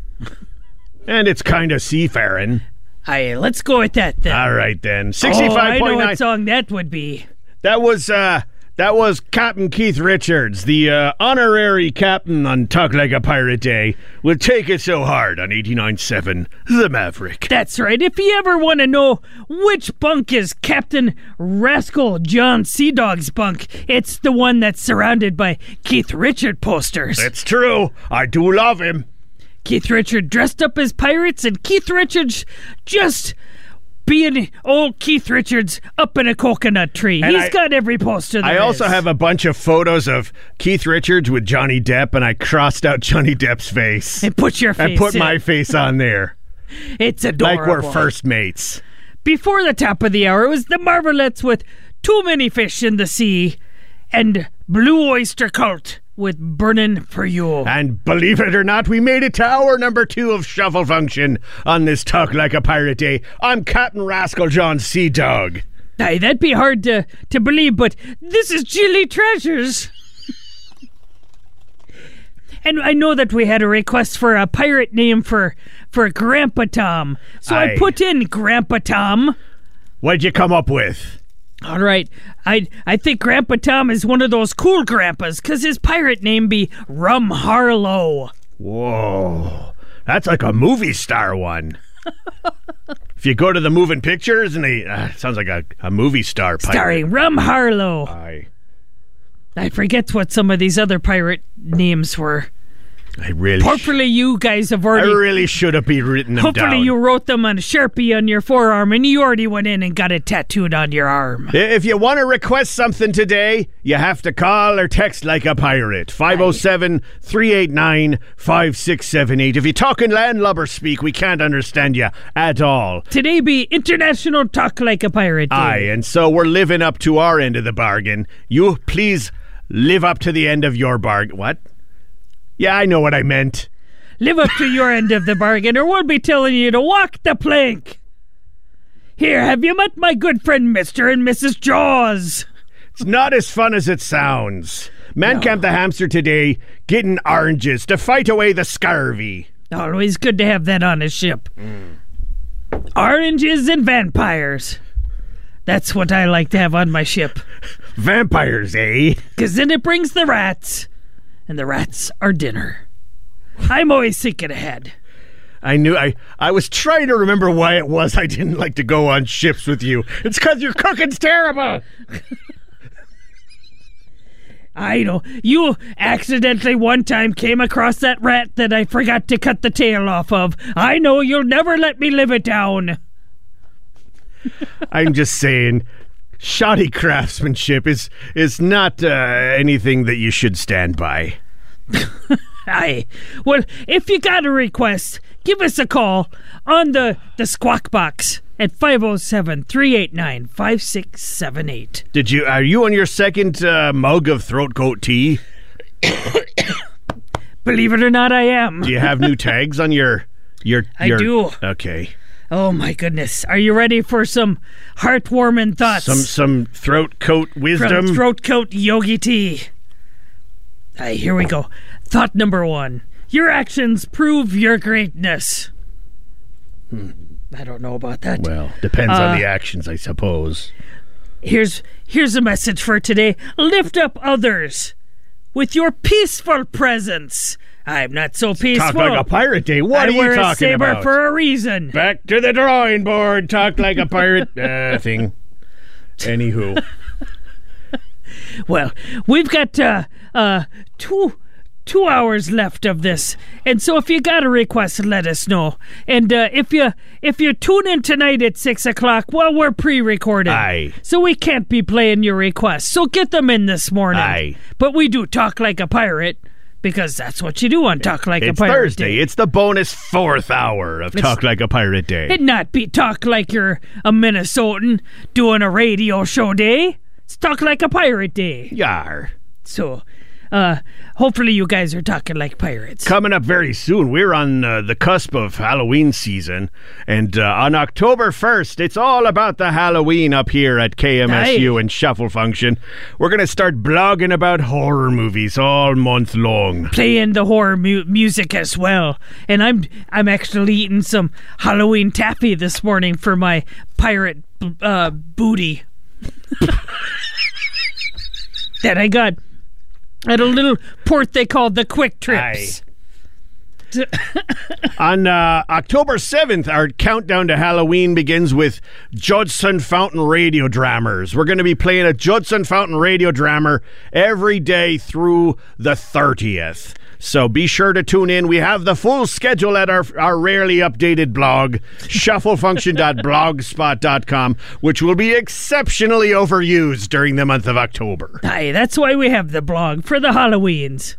And it's kind of seafaring. Hey, let's go with that then. All right then. Oh, I know 65.9. what song that would be. that was uh That was Captain Keith Richards, the uh, honorary captain on Talk Like a Pirate Day. Will take it so hard on 89.7 The Maverick. That's right. If you ever want to know which bunk is Captain Rascal John Sea Dog's bunk, it's the one that's surrounded by Keith Richard posters. It's true. I do love him. Keith Richard dressed up as pirates, and Keith Richards just being old Keith Richards up in a coconut tree. And He's I- got every poster there I also is. have a bunch of photos of Keith Richards with Johnny Depp, and I crossed out Johnny Depp's face. And put your and put in. my face on there. It's adorable. Like we're first mates. Before the top of the hour, it was the Marvelettes with Too Many Fish in the Sea and Blue Oyster Cult with Burnin' for You. And believe it or not, we made it to hour number two of Shuffle Function on this Talk Like a Pirate Day. I'm Captain Rascal John Sea Dog. Aye, that'd be hard to, to believe, but this is Chili Treasures. and I know that we had a request for a pirate name for for Grandpa Tom. So I put in Grandpa Tom. What'd you come up with? All right. I I think Grandpa Tom is one of those cool grandpas cuz his pirate name be Rum Harlow. Whoa, that's like a movie star one. if you go to the moving pictures, and they uh, sounds like a, a movie star pirate. Starring Rum Harlow. Aye. I forget what some of these other pirate names were. I really, sh- Hopefully you guys have already. I really should have been written them Hopefully down. you wrote them on a Sharpie on your forearm and you already went in and got it tattooed on your arm. If you want to request something today, you have to call or text like a pirate. 507 389 5678. If you're talking landlubber speak, we can't understand you at all. Today be International Talk Like a Pirate Day. Aye, and so we're living up to our end of the bargain. You please live up to the end of your bargain. What? Yeah, I know what I meant. Live up to your end of the bargain or we'll be telling you to walk the plank. Here, have you met my good friend Mr. and Mrs. Jaws? It's not as fun as it sounds. Mancamp the hamster today getting oranges to fight away the scurvy. Always good to have that on a ship. Oranges and vampires. That's what I like to have on my ship. Vampires, eh? Because then it brings the rats, and the rats are dinner. I'm always thinking ahead. I knew I I was trying to remember why it was I didn't like to go on ships with you. It's cuz your cooking's terrible. I know. You accidentally one time came across that rat that I forgot to cut the tail off of. I know you'll never let me live it down. I'm just saying shoddy craftsmanship is is not uh, anything that you should stand by. Aye. Well, if you got a request, give us a call on the, the squawk box at 507 389 5678. Did you are you on your second uh, mug of throat coat tea? Believe it or not, I am. Do you have new tags on your your I your do. Okay. Oh my goodness. Are you ready for some heartwarming thoughts? Some some throat coat wisdom. From Throat Coat Yogi Tea. Aye, here we go. Thought number one Your actions prove your greatness. Hmm. I don't know about that. well, depends Uh, on the actions, I suppose. Here's here's a message for today. Lift up others with your peaceful presence. I'm not so peaceful. Talk like a pirate day. What I are you talking saber about? for a reason. Back to the drawing board. Talk like a pirate. uh, thing. Anywho. Well, we've got uh, uh, two two hours left of this, and so if you got a request, let us know. And uh, if you if you tune in tonight at six o'clock, well, we're pre-recorded, Aye. so we can't be playing your requests. So get them in this morning. Aye. But we do talk like a pirate because that's what you do on Talk Like It's a Pirate Thursday. Day. It's the bonus fourth hour of Talk Like a Pirate Day. It not be talk like you're a Minnesotan doing a radio show day. It's talk like a pirate day. Yar. So, uh, hopefully you guys are talking like pirates. Coming up very soon. We're on uh, the cusp of Halloween season. And uh, on October 1st, it's all about the Halloween up here at KMSU Aye. and Shuffle Function. We're going to start blogging about horror movies all month long. Playing the horror mu- music as well, and I'm I'm actually eating some Halloween taffy this morning for my pirate uh, booty. that I got at a little port they called the QuikTrips. On uh, October 7th, our countdown to Halloween begins with Judson Fountain Radio Drammers. We're going to be playing a Judson Fountain Radio Drammer every day through the 30th. So be sure to tune in. We have the full schedule at our, our rarely updated blog, shufflefunction.blogspot.com, which will be exceptionally overused during the month of October. Aye, that's why we have the blog for the Halloweens.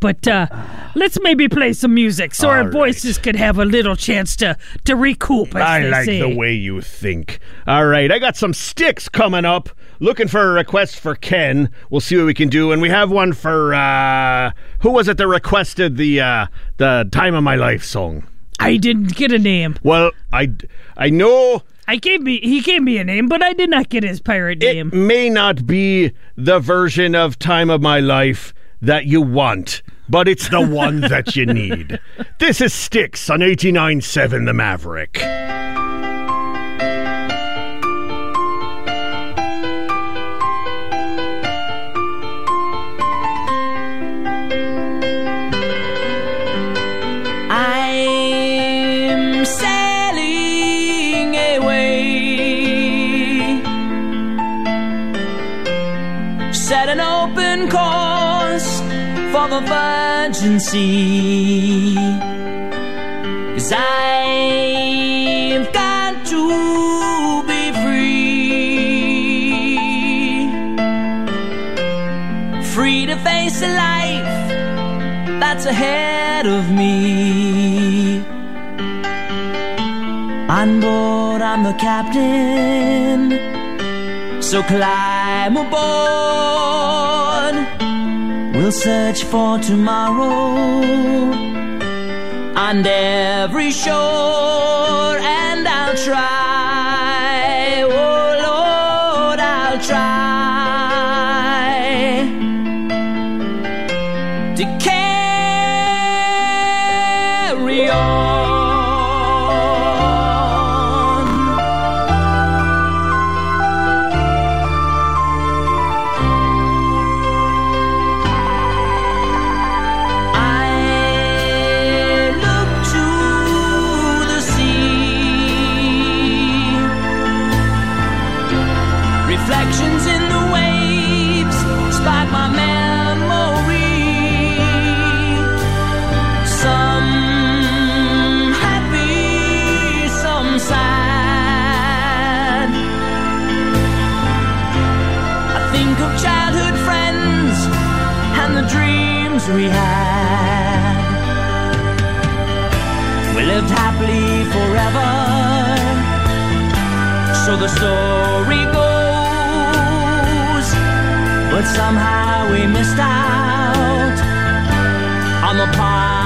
But uh, let's maybe play some music so All our right. voices could have a little chance to to recoup. I like say. the way you think. All right, I got some sticks coming up. Looking for a request for Ken. We'll see what we can do, and we have one for uh, who was it that requested the uh, the "Time of My Life" song? I didn't get a name. Well, I I know I gave me he gave me a name, but I did not get his pirate it name. may not be the version of "Time of My Life" that you want, but it's the one that you need. This is Sticks on 89.7 The Maverick. Sea. Cause I've got to be free. Free to face a life that's ahead of me. On board, I'm the captain. So climb aboard. We'll search for tomorrow on every shore, and I'll try. So the story goes. But somehow we missed out on the pot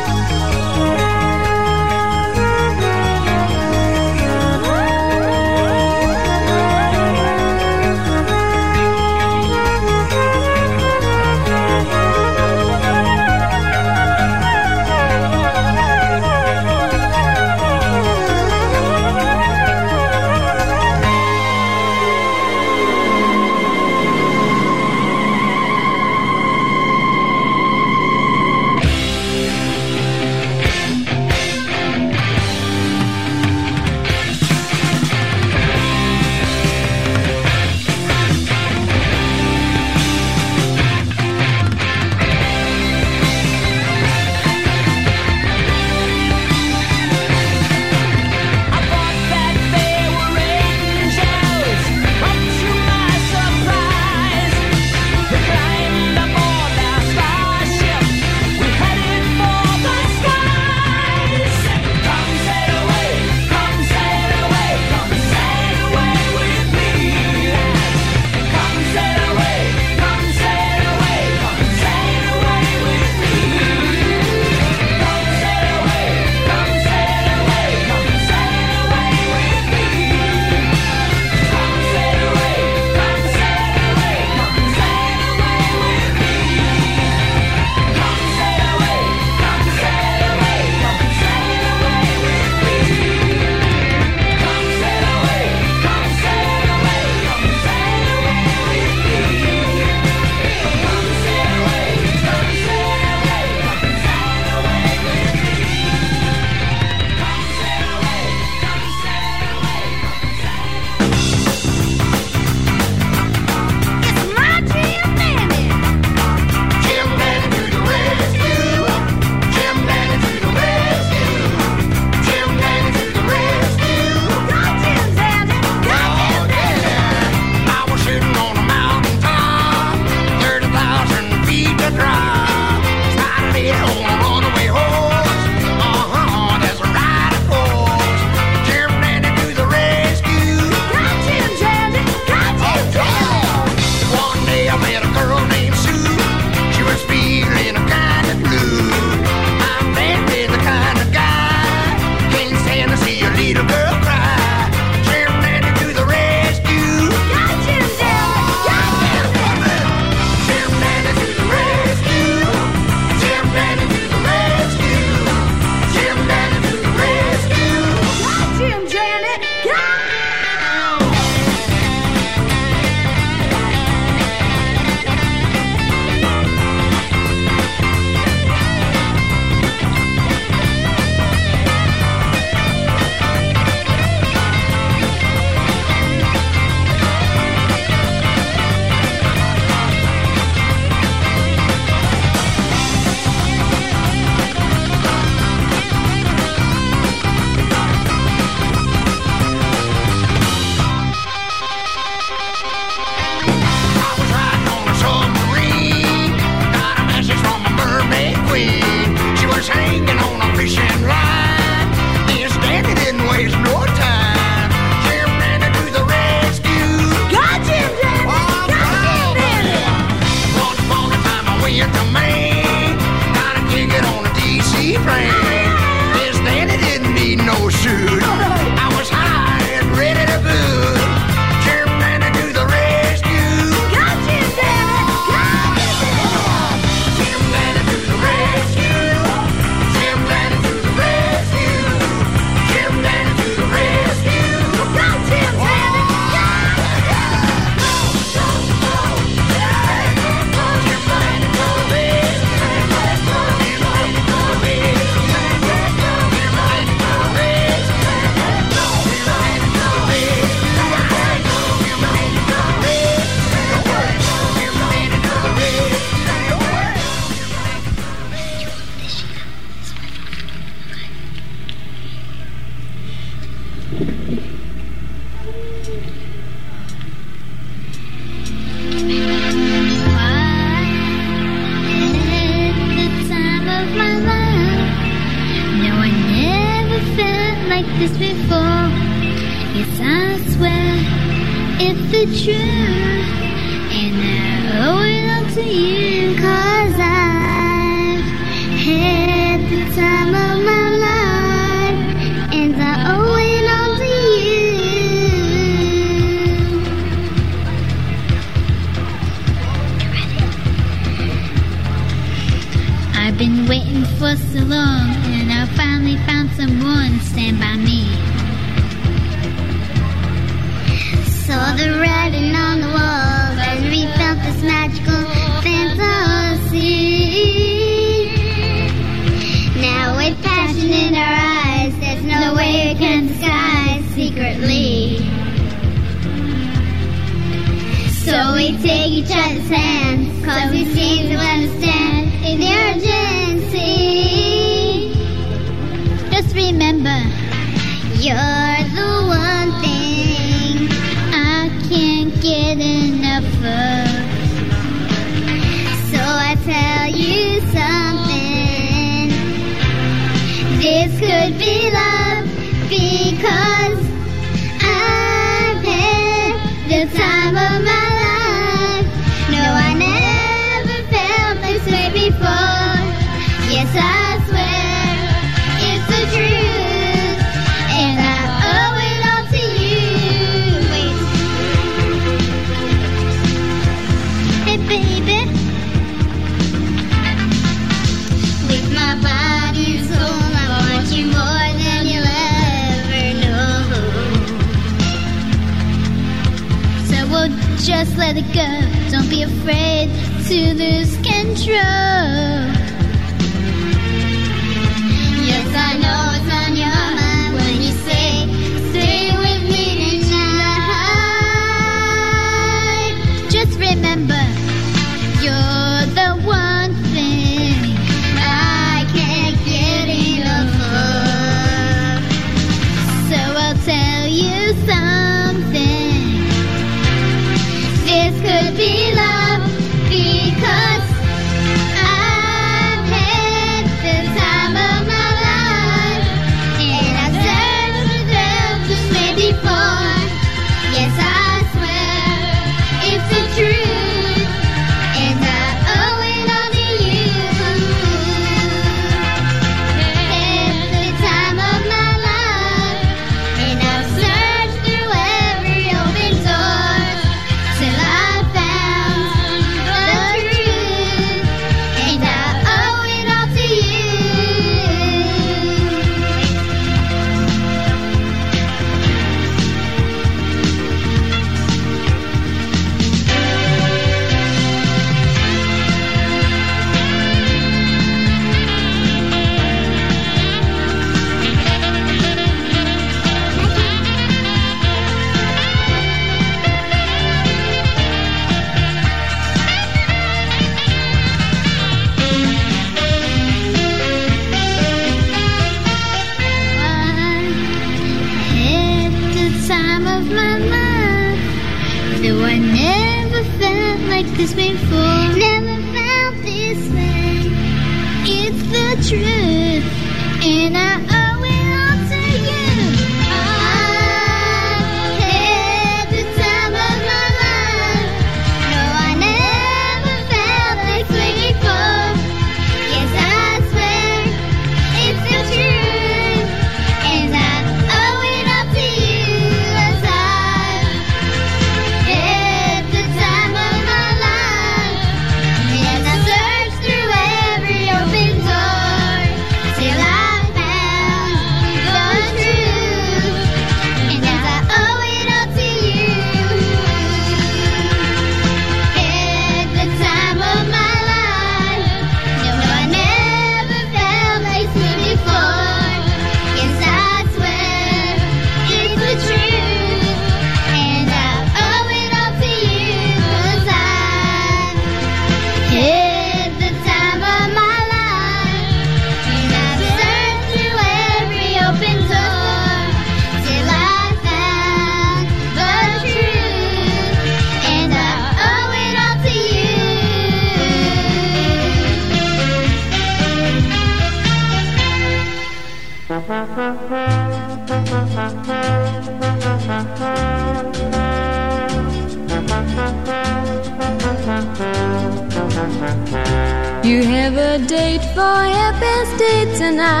a date for your best date tonight.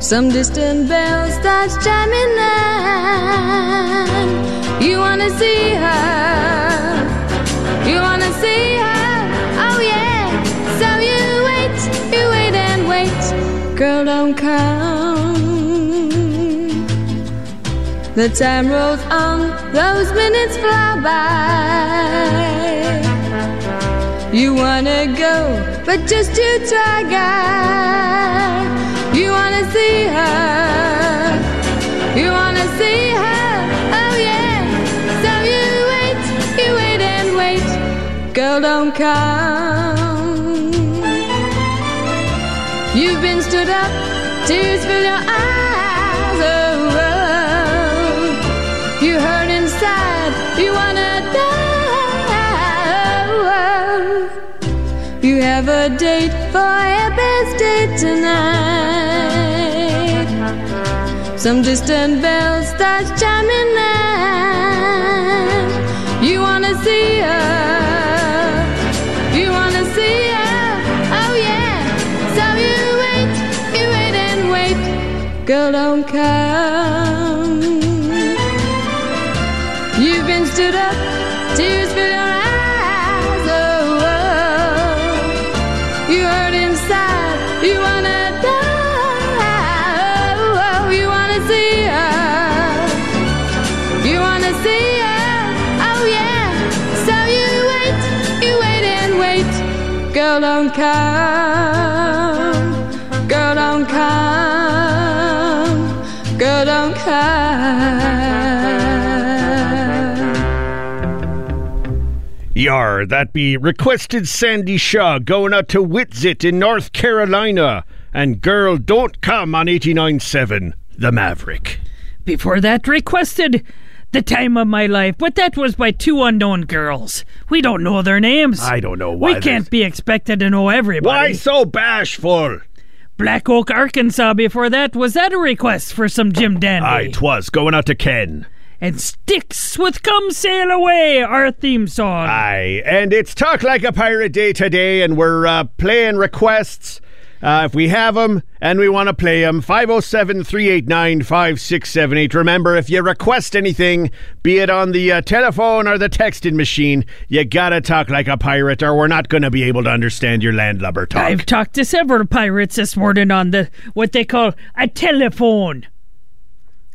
Some distant bell starts chiming in. You wanna see her. You wanna see her. Oh yeah. So you wait, you wait and wait. Girl, don't come. The time rolls on, those minutes fly by. You wanna go, but just to try, guy. You wanna see her. You wanna see her. Oh yeah. So you wait, you wait and wait. Girl, don't come. You've been stood up, tears fill your eyes. Have a date for your best date tonight. Some distant bell starts chiming now. You wanna see her. You wanna see her. Oh yeah. So you wait, you wait and wait. Girl, don't come. You've been stood up, tears fill come. Girl, don't come. Girl, don't come. Yar, that be requested Sandie Shaw going out to Witzit in North Carolina. And girl, don't come on 89.7, The Maverick. Before that, requested the time of my life, but that was by two unknown girls. We don't know their names. I don't know why We can't be expected to know everybody. Why so bashful? Black Oak, Arkansas. Before that, was that a request for some Jim Dandy? Aye, 'twas going out to Ken. and Sticks with "Come Sail Away," our theme song. Aye, and it's Talk Like a Pirate Day today, and we're uh, playing requests. Uh, if we have them and we want to play them, 507 389 5678. Remember, if you request anything, be it on the uh, telephone or the texting machine, you gotta talk like a pirate, or we're not gonna be able to understand your landlubber talk. I've talked to several pirates this morning on the what they call a telephone.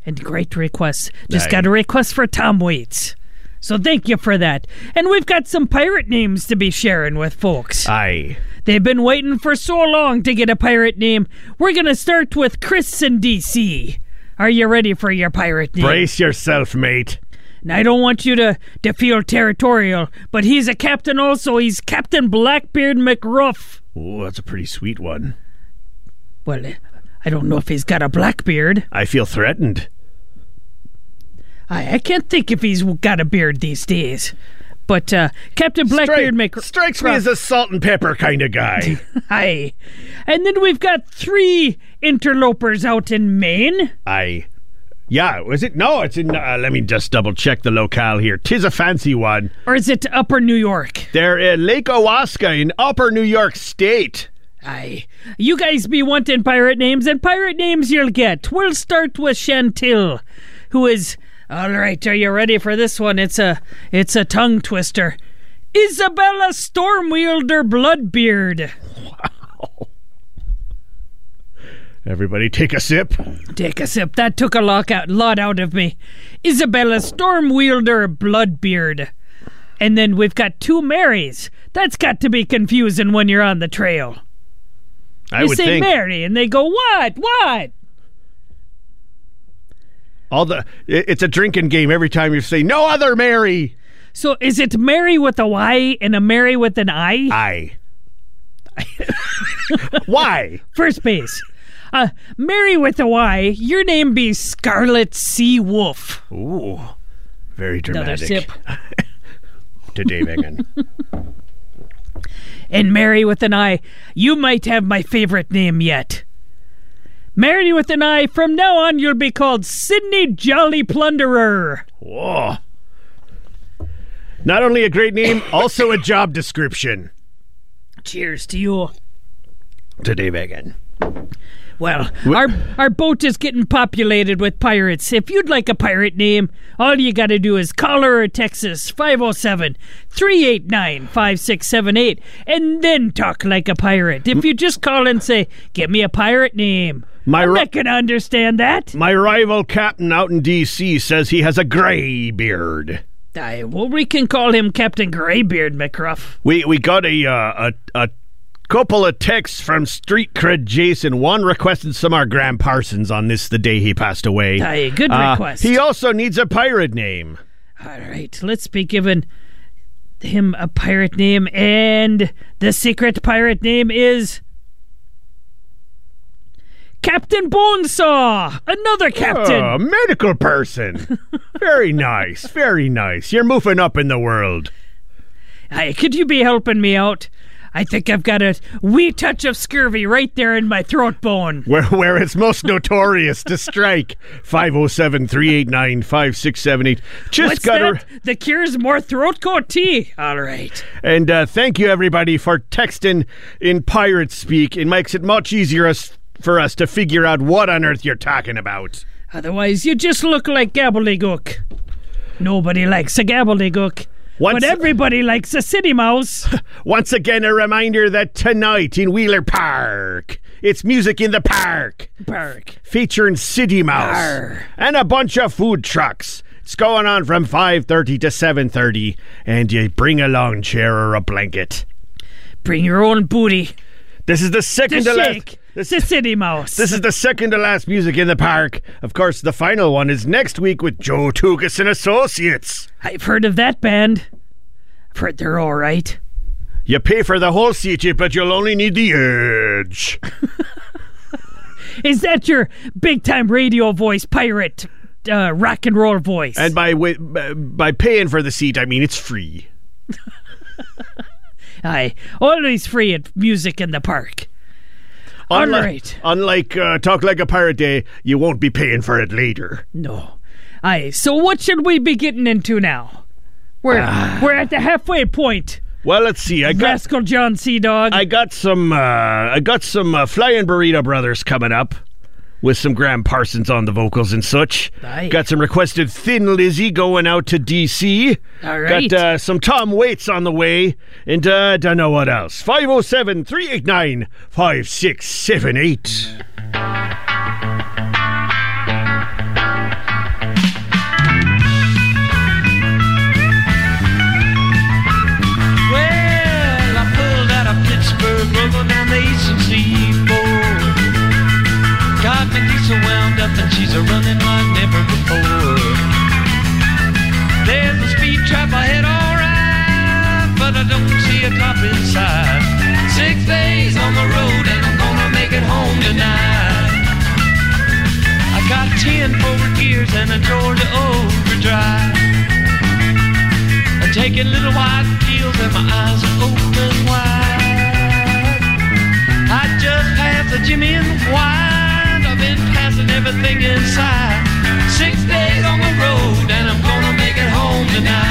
And great requests. Just Aye. got a request for Tom Waits. So thank you for that. And we've got some pirate names to be sharing with folks. Aye. They've been waiting for so long to get a pirate name. We're going to start with Chris in DC. Are you ready for your pirate name? Brace yourself, mate. And I don't want you to, to feel territorial, but he's a captain also. He's Captain Blackbeard McRuff. Oh, that's a pretty sweet one. Well, I don't know if he's got a black beard. I feel threatened. I, I can't think if he's got a beard these days. But uh, Captain Blackbeard Strike- strikes me as a salt and pepper kind of guy. Aye. And then we've got three interlopers out in Maine. I. Yeah, was it? No, it's in. Uh, let me just double check the locale here. Tis a fancy one. Or is it Upper New York? They're in Lake Owasco in Upper New York State. Aye. You guys be wanting pirate names, and pirate names you'll get. We'll start with Chantil, who is. All right, are you ready for this one? It's a, it's a tongue twister. Isabella Stormwielder Bloodbeard. Wow. Everybody take a sip. Take a sip. That took a lot out, lot out of me. Isabella Stormwielder Bloodbeard. And then we've got two Marys. That's got to be confusing when you're on the trail. I you would say think Mary, and they go, What? What? All the it's a drinking game every time you say no other Mary. So is it Mary with a Y and a Mary with an I? I. Why? First base. Uh, Mary with a Y, your name be Scarlet Sea Wolf. Ooh, very dramatic. Another sip. to Dave Engen. And Mary with an I, you might have my favorite name yet. Marry with an eye. From now on, you'll be called Sydney Jolly Plunderer. Whoa. Not only a great name, also a job description. Cheers to you. To Dave Egan. Well, our our boat is getting populated with pirates. If you'd like a pirate name, all you got to do is call or Texas us 507 389 5678 and then talk like a pirate. If you just call and say, Give me a pirate name, My ri- going to understand that. My rival captain out in D.C. says he has a gray beard. Aye, well, we can call him Captain Graybeard, McCruff. We we got a uh, a a couple of texts from Street Cred Jason. One requested some our Gram Parsons on this the day he passed away. Aye, good Uh, request. he also needs a pirate name. All right, let's be giving him a pirate name, and the secret pirate name is Captain Bonesaw. Another captain. Oh, medical person. very nice, very nice. You're moving up in the world. Hey, could you be helping me out? I think I've got a wee touch of scurvy right there in my throat bone. Where, where it's most notorious to strike. 507 389 5678. Just What's got that? The cure's more throat coat tea. All right. And uh, thank you, everybody, for texting in pirate speak. It makes it much easier us, for us to figure out what on earth you're talking about. Otherwise, you just look like gobbledygook. Nobody likes a gobbledygook. Once- but everybody likes a city mouse. Once again, a reminder that tonight in Wheeler Park, it's Music in the Park. Park. Featuring City Mouse. Arr. And a bunch of food trucks. It's going on from 5.30 to 7.30. And you bring a lawn chair or a blanket. Bring your own booty. This is the second To to last... shake. the city mouse. This is the second to last music in the park. Of course, the final one is next week with Joe Tugas and Associates. I've heard of that band. I've heard they're all right. You pay for the whole seat, but you'll only need the edge. Is that your big time radio voice, pirate, uh, rock and roll voice? And by by by paying for the seat, I mean it's free. Aye, always free at music in the park. All Unlike, right. Unlike uh, Talk Like a Pirate Day, you won't be paying for it later. No. Aye, so what should we be getting into now? We're Ah. we're at the halfway point. Well, let's see. I got Rascal John Sea Dog. I got some uh, I got some uh, Flying Burrito Brothers coming up with some Gram Parsons on the vocals and such. Aye. Got some requested Thin Lizzy going out to DC. All right. Got uh, some Tom Waits on the way. And uh, don't know what else. 507 389 5678. A. Six days on the road, and I'm gonna make it home tonight. I got ten forward gears and a Georgia overdrive. I'm taking little white pills and my eyes are open wide. I just passed the Jimmy and the wine. I've been passing everything inside. Six days on the road and I'm gonna make it home tonight.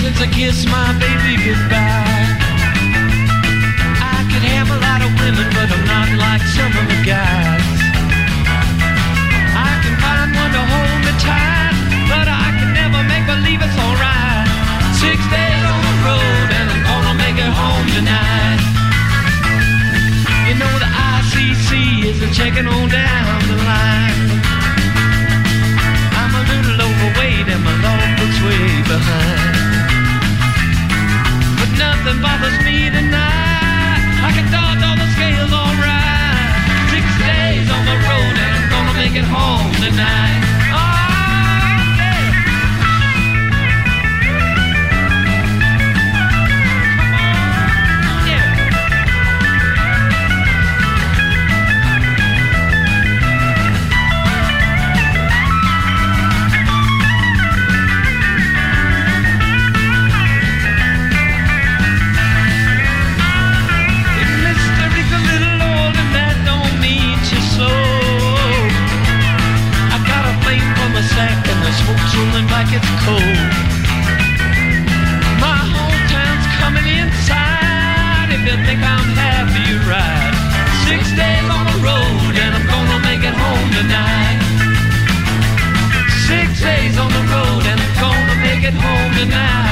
Since I kissed my baby goodbye. I could have a lot of women, but I'm not like some of the guys. I can find one to hold me tight, but I can never make believe it's alright. Six days on the road, and I'm gonna make it home tonight. You know the ICC is a checking on down But it's cold. My hometown's coming inside. If you think I'm happy, you're right. Six days on the road, and I'm gonna make it home tonight. Six days on the road, and I'm gonna make it home tonight.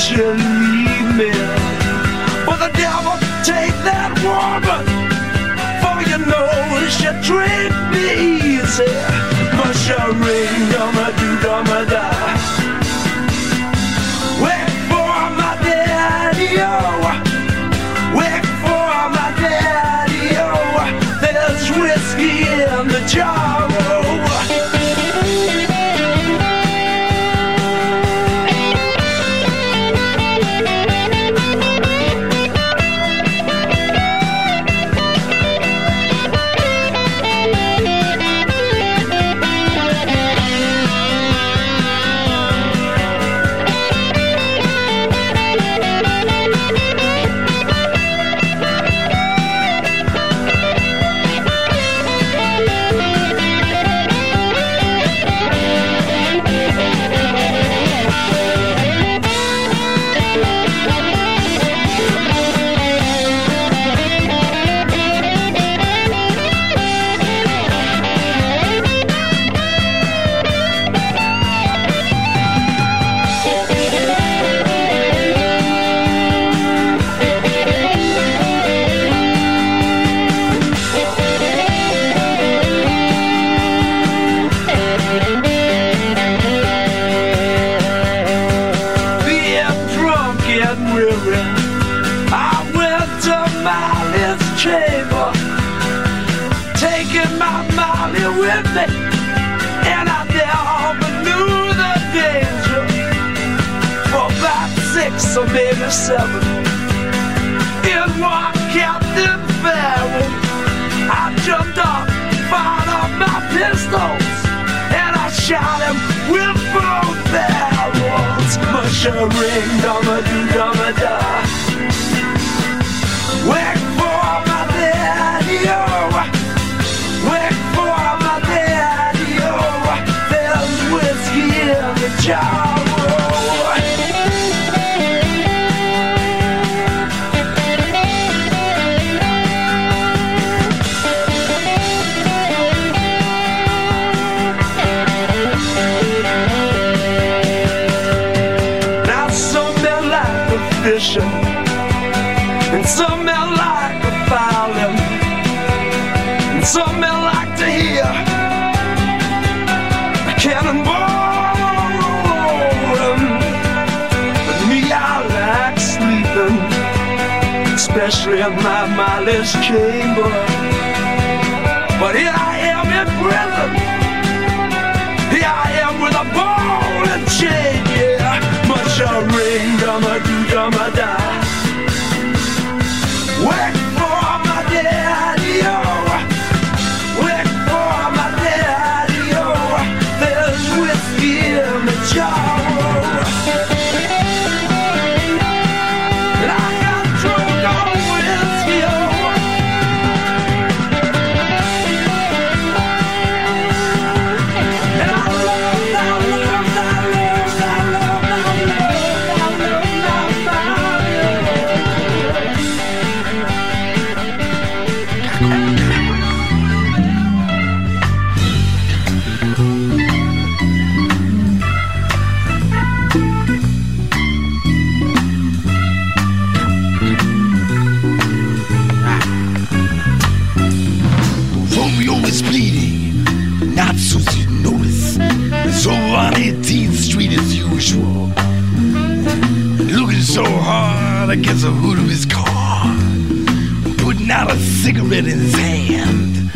She leave me. But the devil take that woman. For you know she treat me easy. Mush a ring, dama do dama da. Wait for my daddy, oh. Seven, in one Captain Farrell, I jumped up, fired up my pistols, and I shot him with both barrels. Mush a ring, dama do dama da. Something like to hear. Cannonball rolling, but me, I like sleeping, especially in my mileage chamber. But here I am in prison. Here I am with a ball and chain, yeah. Much a ring, I'm a hard against the hood of his car, putting out a cigarette in his hand.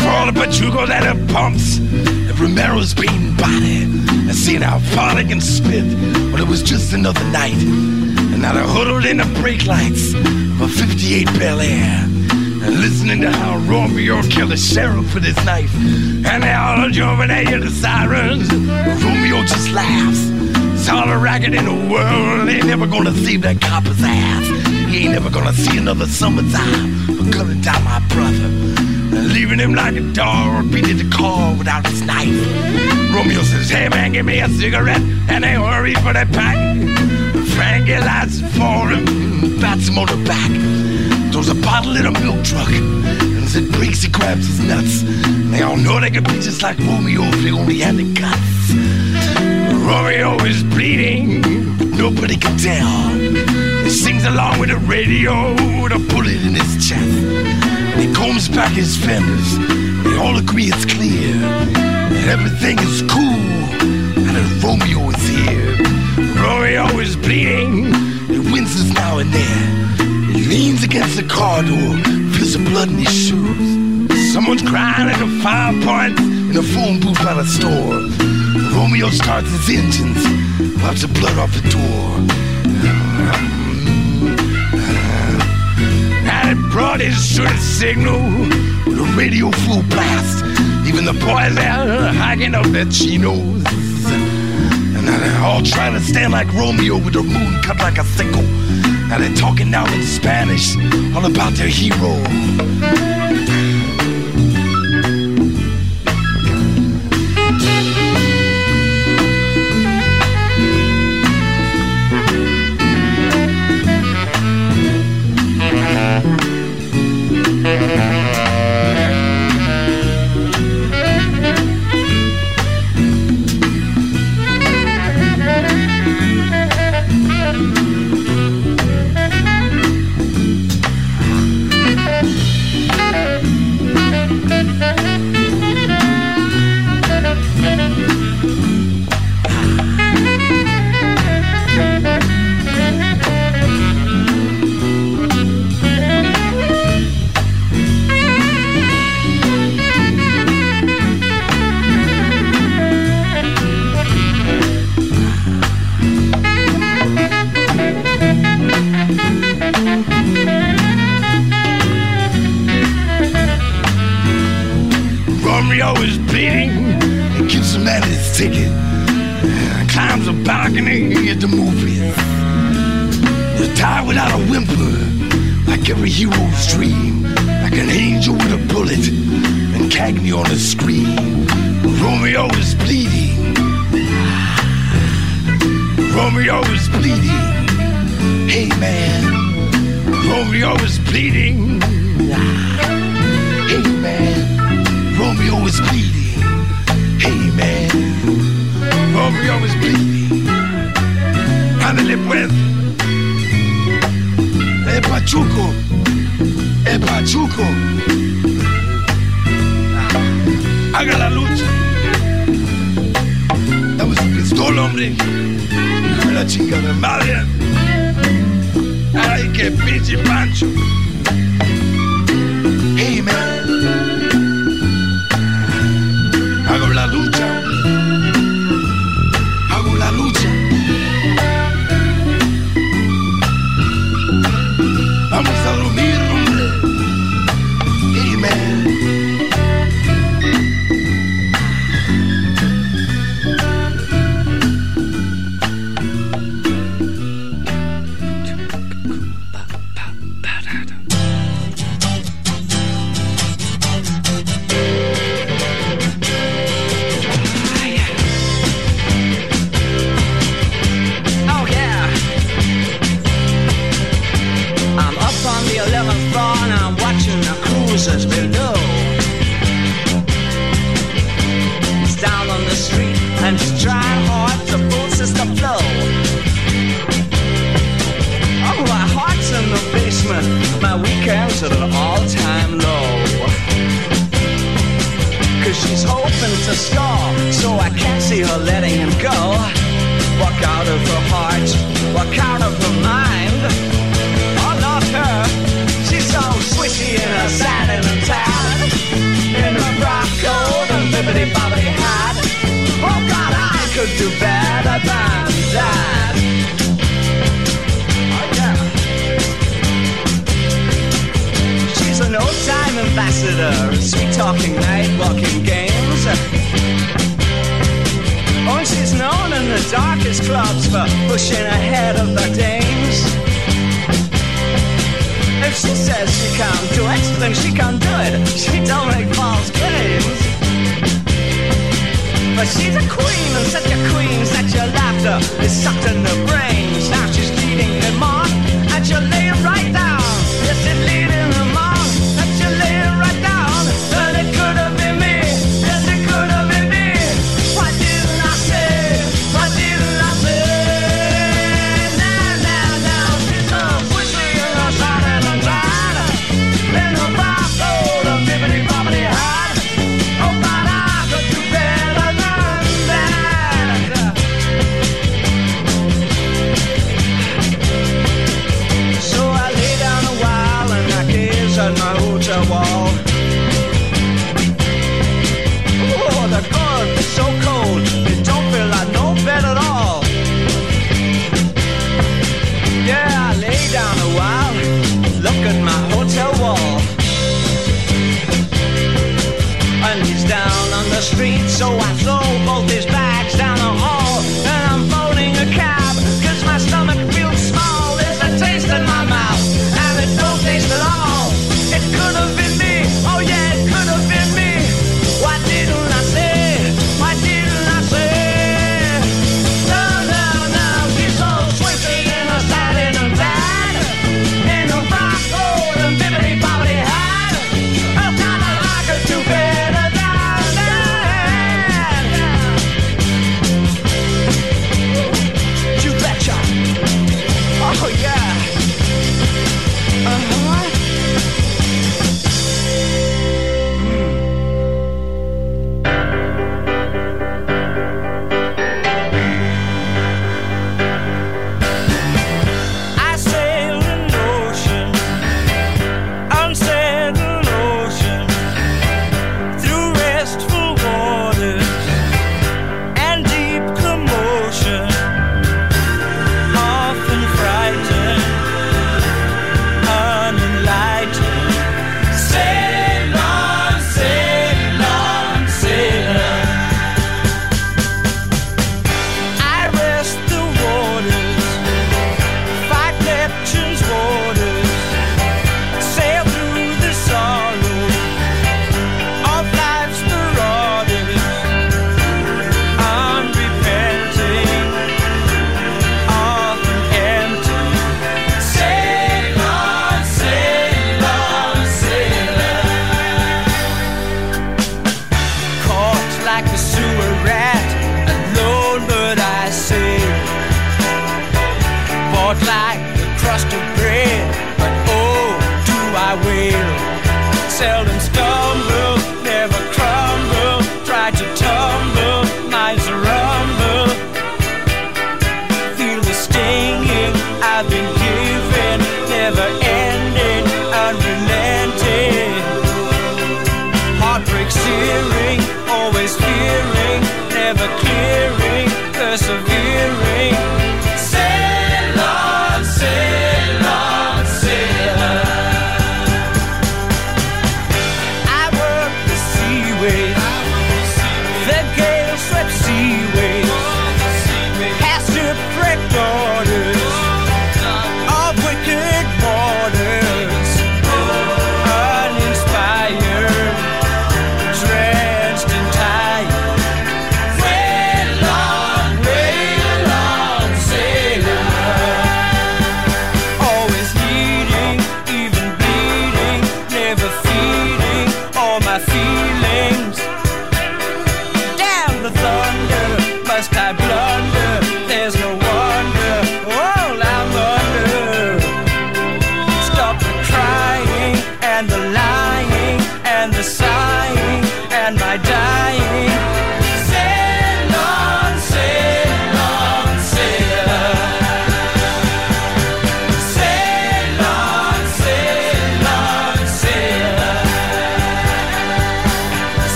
For all the pachucos that the pumps, and Romero's beaten body, and seeing how far they can spit. But it was just another night, and now they're huddled in the brake lights of a 58 Bel Air and listening to how Romeo killed the sheriff with his knife. And they all jumping at the sirens. Romeo just laughs. It's all the racket in the world. Ain't never gonna save that copper's ass. He ain't never gonna see another summertime for cutting down my brother. Leaving him like a dog beating the car without his knife. Romeo says, Hey man, give me a cigarette. And they hurry for the pack. Frankie lights for him, bats him on the back. Throws a bottle in a milk truck. And as it breaks, he grabs his nuts. They all know they could be just like Romeo if they only had the guts. Romeo is bleeding, nobody can tell. He sings along with the radio with a bullet in his chest. He combs back his fenders. They all agree it's clear. that everything is cool. And that Romeo is here. Romeo is bleeding. He winces now and then. He leans against the car door, feels the blood in his shoes. Someone's crying at the fire point in a phone booth by the store. Romeo starts his engines, wipes the blood off the door. Um, um, and it brought his short signal with a radio full blast. Even the boys there hiking up their chinos. And now they're all trying to stand like Romeo with their moon cut like a sickle. Now they're talking now in Spanish, all about their hero.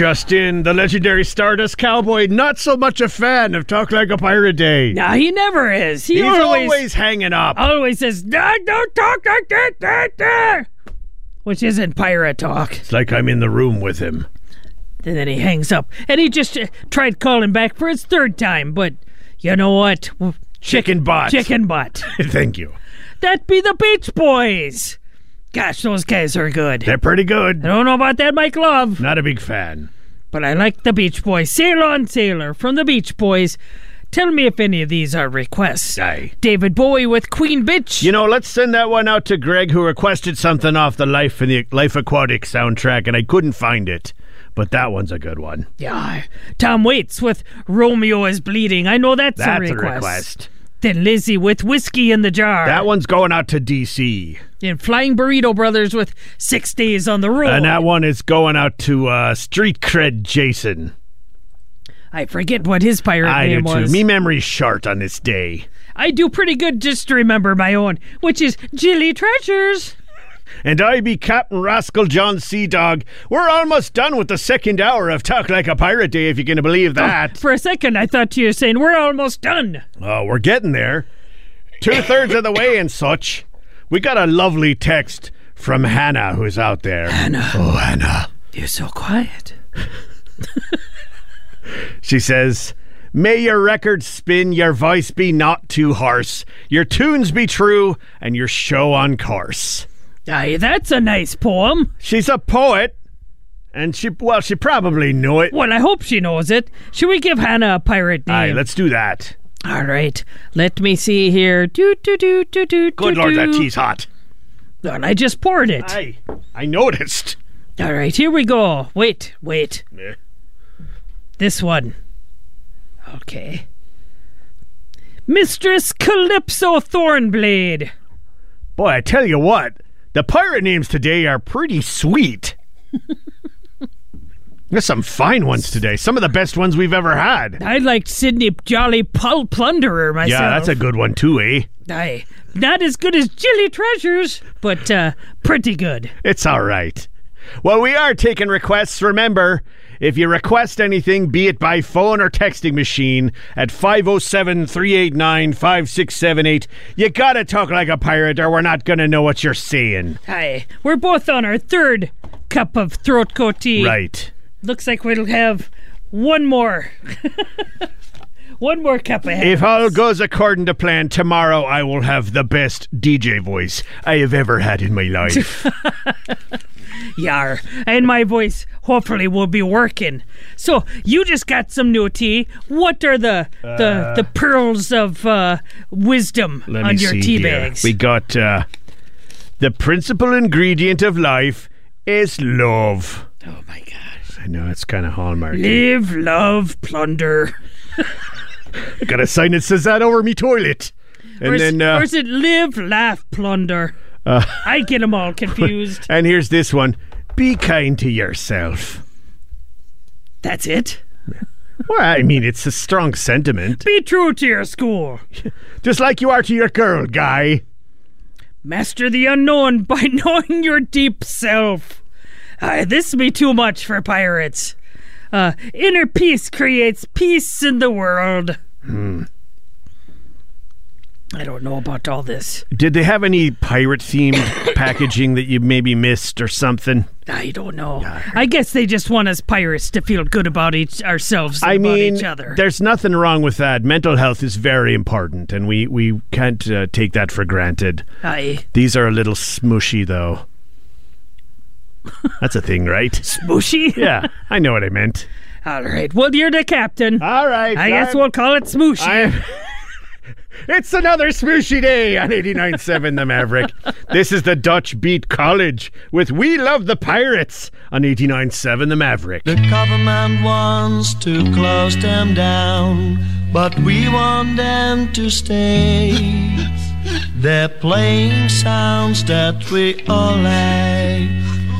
Just in, the legendary Stardust Cowboy, not so much a fan of Talk Like a Pirate Day. No, he never is. He He's always, always hanging up. always says, "No, don't talk like that, that, that," which isn't pirate talk. It's like I'm in the room with him. And then he hangs up. And he just uh, tried calling back for his third time, but you know what? Chicken butt. Chicken butt. Thank you. that be the Beach Boys. Gosh, those guys are good. They're pretty good. I don't know about that Mike Love, Not a big fan. but I like the Beach Boys. Sail on Sailor from the Beach Boys. Tell me if any of these are requests. Aye. David Bowie with Queen Bitch. You know, let's send that one out to Greg, who requested something off the Life in the Life Aquatic soundtrack, and I couldn't find it. But that one's a good one. Yeah. Tom Waits with Romeo is Bleeding. I know that's, That's a a request. Thin Lizzy with Whiskey in the Jar. That one's going out to DC. And Flying Burrito Brothers with Six Days on the Road. And that one is going out to uh, Street Cred Jason. I forget what his pirate I do name too. was. Me memory's short on this day. I do pretty good just to remember my own, which is Jilly Treasures. And I be Captain Rascal John Sea Dog. We're almost done with the second hour of Talk Like a Pirate Day, if you can believe oh, that. For a second, I thought you were saying we're almost done. Oh, we're getting there. Two thirds of the way and such. We got a lovely text from Hannah, who's out there. Hannah. Oh, Hannah. You're so quiet. She says, May your records spin, your voice be not too harsh, your tunes be true, and your show on course. Aye, that's a nice poem. She's a poet, and she, well, she probably knew it. Well, I hope she knows it. Should we give Hannah a pirate name? Aye, let's do that. All right. Let me see here. Do do do do do. Good Lord, that tea's hot. And I just poured it. Aye, I noticed. All right, here we go. Wait, wait. Yeah. This one. Okay. Mistress Calypso Thornblade. Boy, I tell you what, the pirate names today are pretty sweet. There's some fine ones today. Some of the best ones we've ever had. I liked Sydney Jolly Pul- Plunderer myself. Yeah, that's a good one too, eh? Aye. Not as good as Jilly Treasures, but uh, pretty good. It's all right. Well, we are taking requests. Remember, if you request anything, be it by phone or texting machine at 507 389 5678, you gotta talk like a pirate or we're not gonna know what you're saying. Hi, We're both on our third cup of throat coat tea. Right. Looks like we'll have one more. one more cup ahead. If all goes according to plan, tomorrow I will have the best DJ voice I have ever had in my life. Yar. And my voice hopefully will be working. So you just got some new tea. What are the the, the pearls of uh, wisdom on your tea here. bags? We got uh, the principal ingredient of life is love. oh my gosh. I know it's kind of hallmark. Live, love, plunder. I got a sign that says that over me toilet. And or, is, then, uh, or is it live, laugh, plunder? Uh, I get them all confused. and here's this one: be kind to yourself. That's it. Well, I mean, it's a strong sentiment, Be true to your school. just like you are to your girl, guy. Master the unknown by knowing your deep self. Uh, this be too much for pirates. Uh, inner peace creates peace in the world. Hmm. I don't know about all this. Did they have any pirate themed packaging that you maybe missed or something? I don't know. I guess they just want us pirates to feel good about each ourselves and I about mean, each other. there's nothing wrong with that. Mental health is very important, and we we can't uh, take that for granted. Aye. These are a little smushy, though. That's a thing, right? Smooshy? Yeah, I know what I meant. All right. Well, you're the captain. All right. I guess I'm- we'll call it Smooshy. It's another smooshy day on 89.7 The Maverick. This is the Dutch Beat College with We Love the Pirates on 89.7 The Maverick. The government wants to close them down, but we want them to stay. They're playing sounds that we all like,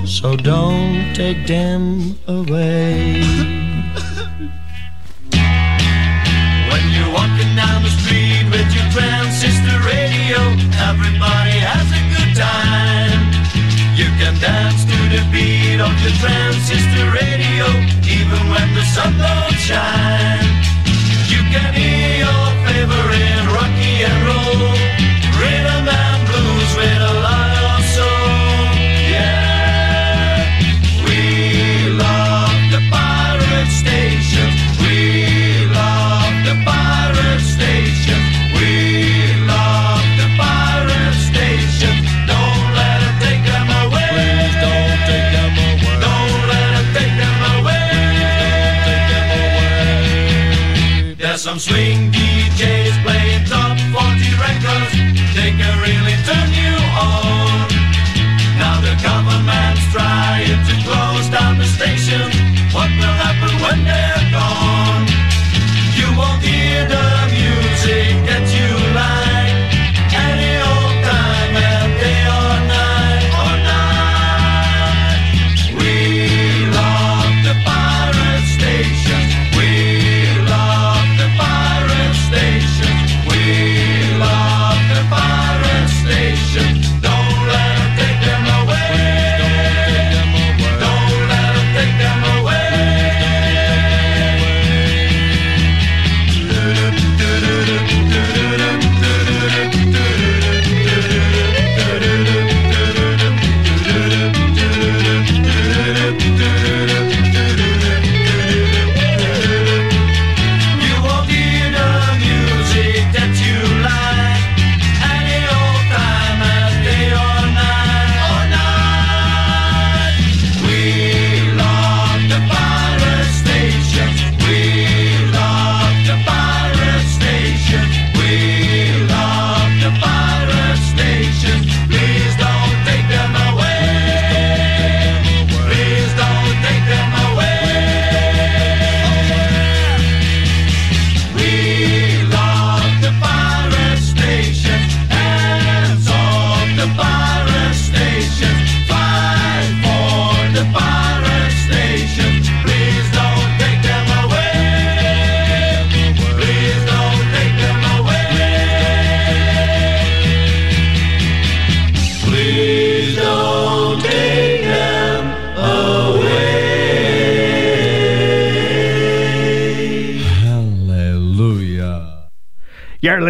so don't take them away. Everybody has a good time. You can dance to the beat don't transistor radio, even when the sun don't shine. You can hear your favorite rocky and roll, away.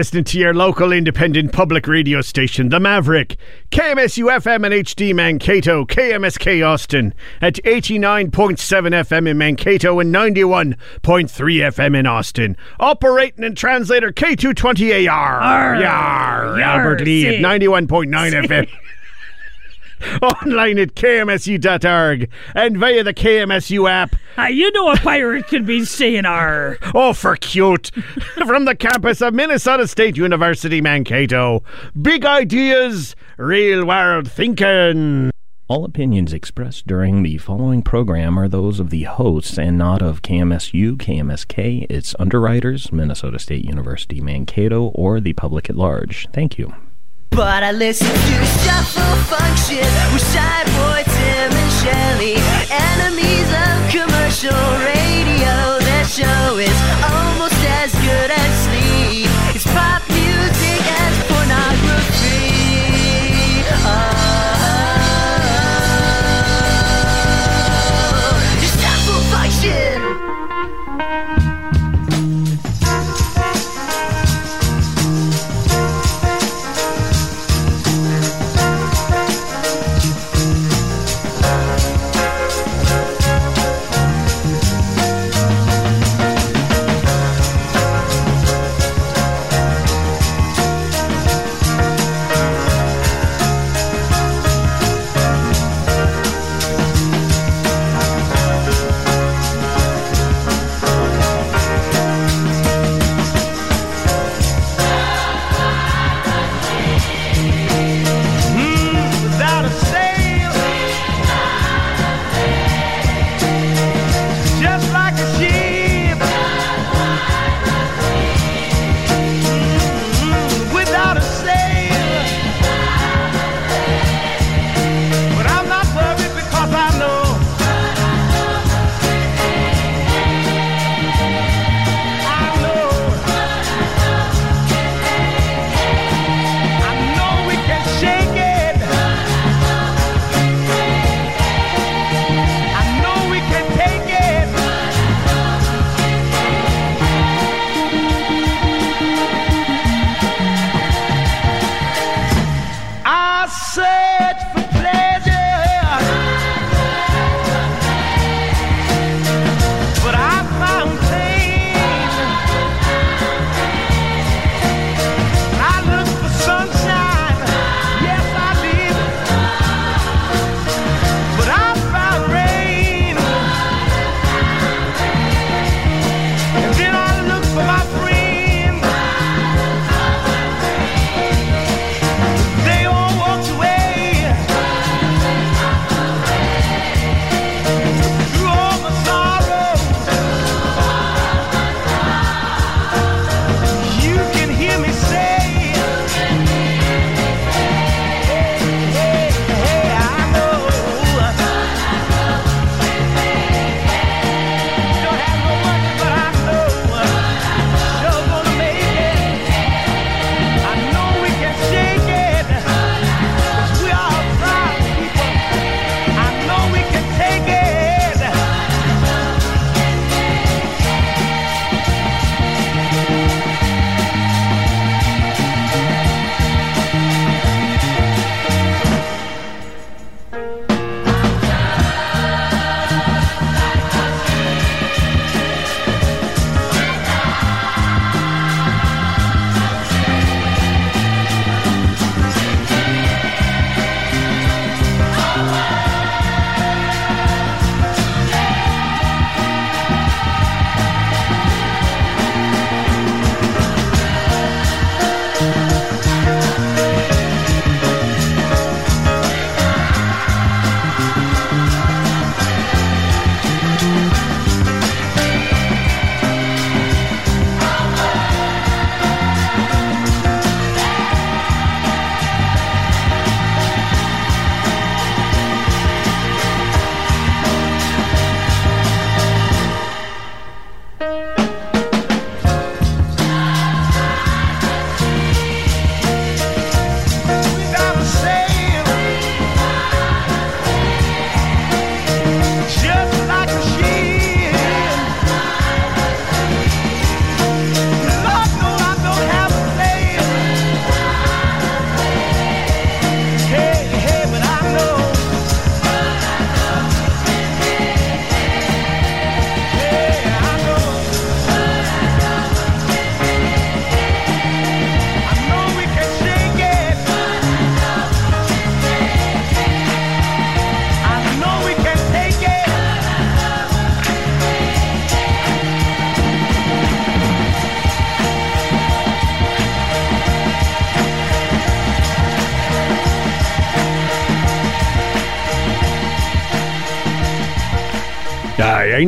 Listening to your local independent public radio station, The Maverick, KMSU FM and HD Mankato, KMSK Austin, at 89.7 FM in Mankato and 91.3 FM in Austin. Operating and translator K220AR. Arr. Yar. Yar, Albert Lea at 91.9 FM. Online at kmsu.org and via the KMSU app. Ah, you know a pirate could be saying R. Oh, for cute. From the campus of Minnesota State University, Mankato. Big ideas, real world thinking. All opinions expressed during the following program are those of the hosts and not of KMSU, KMSK, its underwriters, Minnesota State University Mankato, or the public at large. Thank you. But I listen to Shuffle Function with Shy Boy, Tim, and Shelly. Enemies of commercial radio. Their show is almost as good as sleep.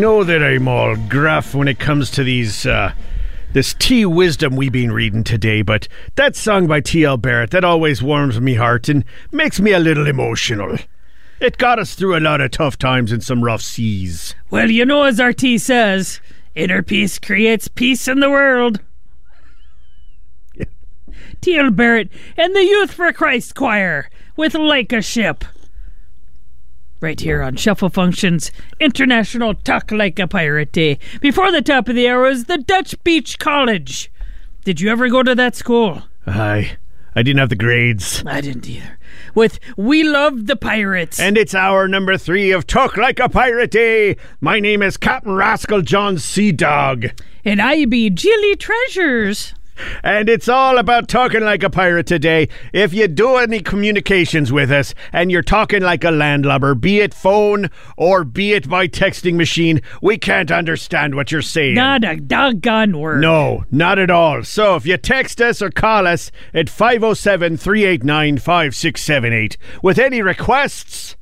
Know that I'm all gruff when it comes to these, uh, this tea wisdom we've been reading today, but that song by T.L. Barrett, that always warms me heart and makes me a little emotional. It got us through a lot of tough times and some rough seas. Well, you know, as RT says, inner peace creates peace in the world. T.L. Barrett and the Youth for Christ Choir with Like a Ship. Right here on Shuffle Functions International Talk Like a Pirate Day. Before the top of the hour is the Dutch Beach College. Did you ever go to that school? I I didn't have the grades. I didn't either. With We Love the Pirates. And it's hour number three of Talk Like a Pirate Day. My name is Captain Rascal John Sea Dog. And I be Jilly Treasures. And it's all about talking like a pirate today. If you do any communications with us and you're talking like a landlubber, be it phone or be it by texting machine, we can't understand what you're saying. Not a doggone word. No, not at all. So if you text us or call us at 507 389 5678 with any requests,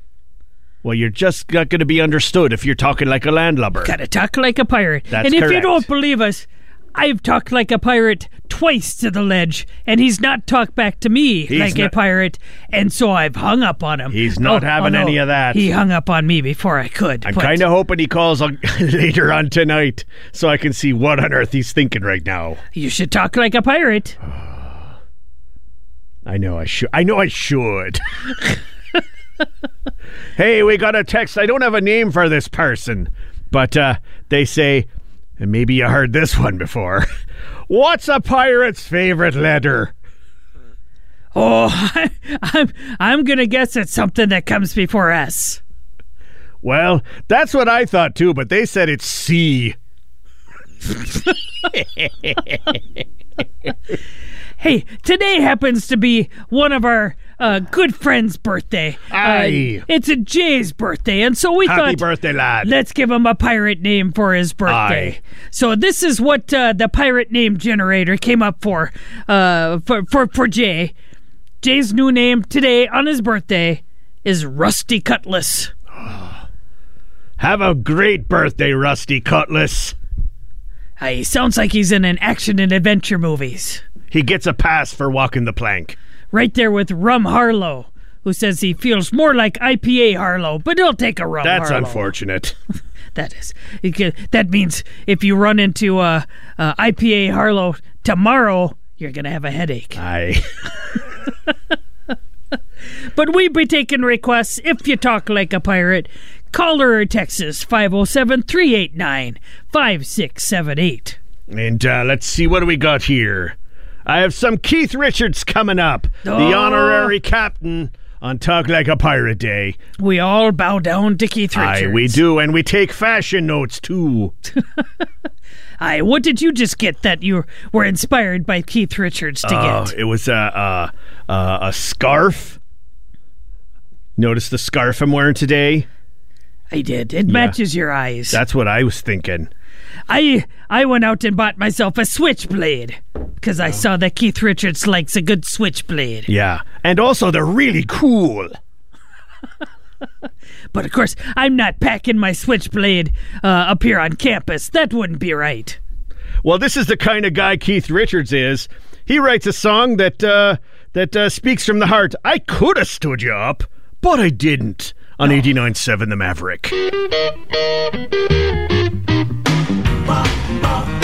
well, you're just not going to be understood if you're talking like a landlubber. Gotta talk like a pirate. That's and if you don't believe us, I've talked like a pirate twice to the ledge, and he's not talked back to me He's like a pirate, and so I've hung up on him. He's not Oh, having oh, any of that. He hung up on me before I could. I'm kind of hoping he calls on, later on tonight so I can see what on earth he's thinking right now. You should talk like a pirate. I know I should. I know I should. hey, we got a text. I don't have a name for this person, but uh, they say, and maybe you heard this one before. What's a pirate's favorite letter? Oh, I'm I'm gonna guess it's something that comes before S. Well, that's what I thought too, but they said it's C. Hey, today happens to be one of our uh, good friend's birthday. Aye. Uh, it's a Jay's birthday, and so we Happy thought, birthday, lad. let's give him a pirate name for his birthday. Aye. So this is what uh, the pirate name generator came up for, uh, for for for Jay. Jay's new name today on his birthday is Rusty Cutlass. Have a great birthday, Rusty Cutlass. He sounds like he's in an action and adventure movies. He gets a pass for walking the plank. Right there with Rum Harlow, who says he feels more like IPA Harlow, but he'll take a Rum That's Harlow. unfortunate. That is. That means if you run into uh, uh, IPA Harlow tomorrow, you're going to have a headache. Aye. But we be taking requests if you talk like a pirate. Caller or text us 507 389 5678. And uh, let's see what do we got here. I have some Keith Richards coming up, the Oh. honorary captain on Talk Like a Pirate Day. We all bow down to Keith Richards. Aye, we do, and we take fashion notes too. Aye, what did you just get that you were inspired by Keith Richards to Oh, get? it was a uh, uh, a scarf. Notice the scarf I'm wearing today. I did. It matches your eyes. That's what I was thinking. I I went out and bought myself a switchblade because I saw that Keith Richards likes a good switchblade. Yeah, and also they're really cool. But of course, I'm not packing my switchblade uh, up here on campus. That wouldn't be right. Well, this is the kind of guy Keith Richards is. He writes a song that uh, that uh, speaks from the heart. I could have stood you up, but I didn't. On 89.7 The Maverick. Friend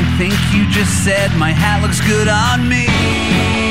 I think you just said my hat looks good on me.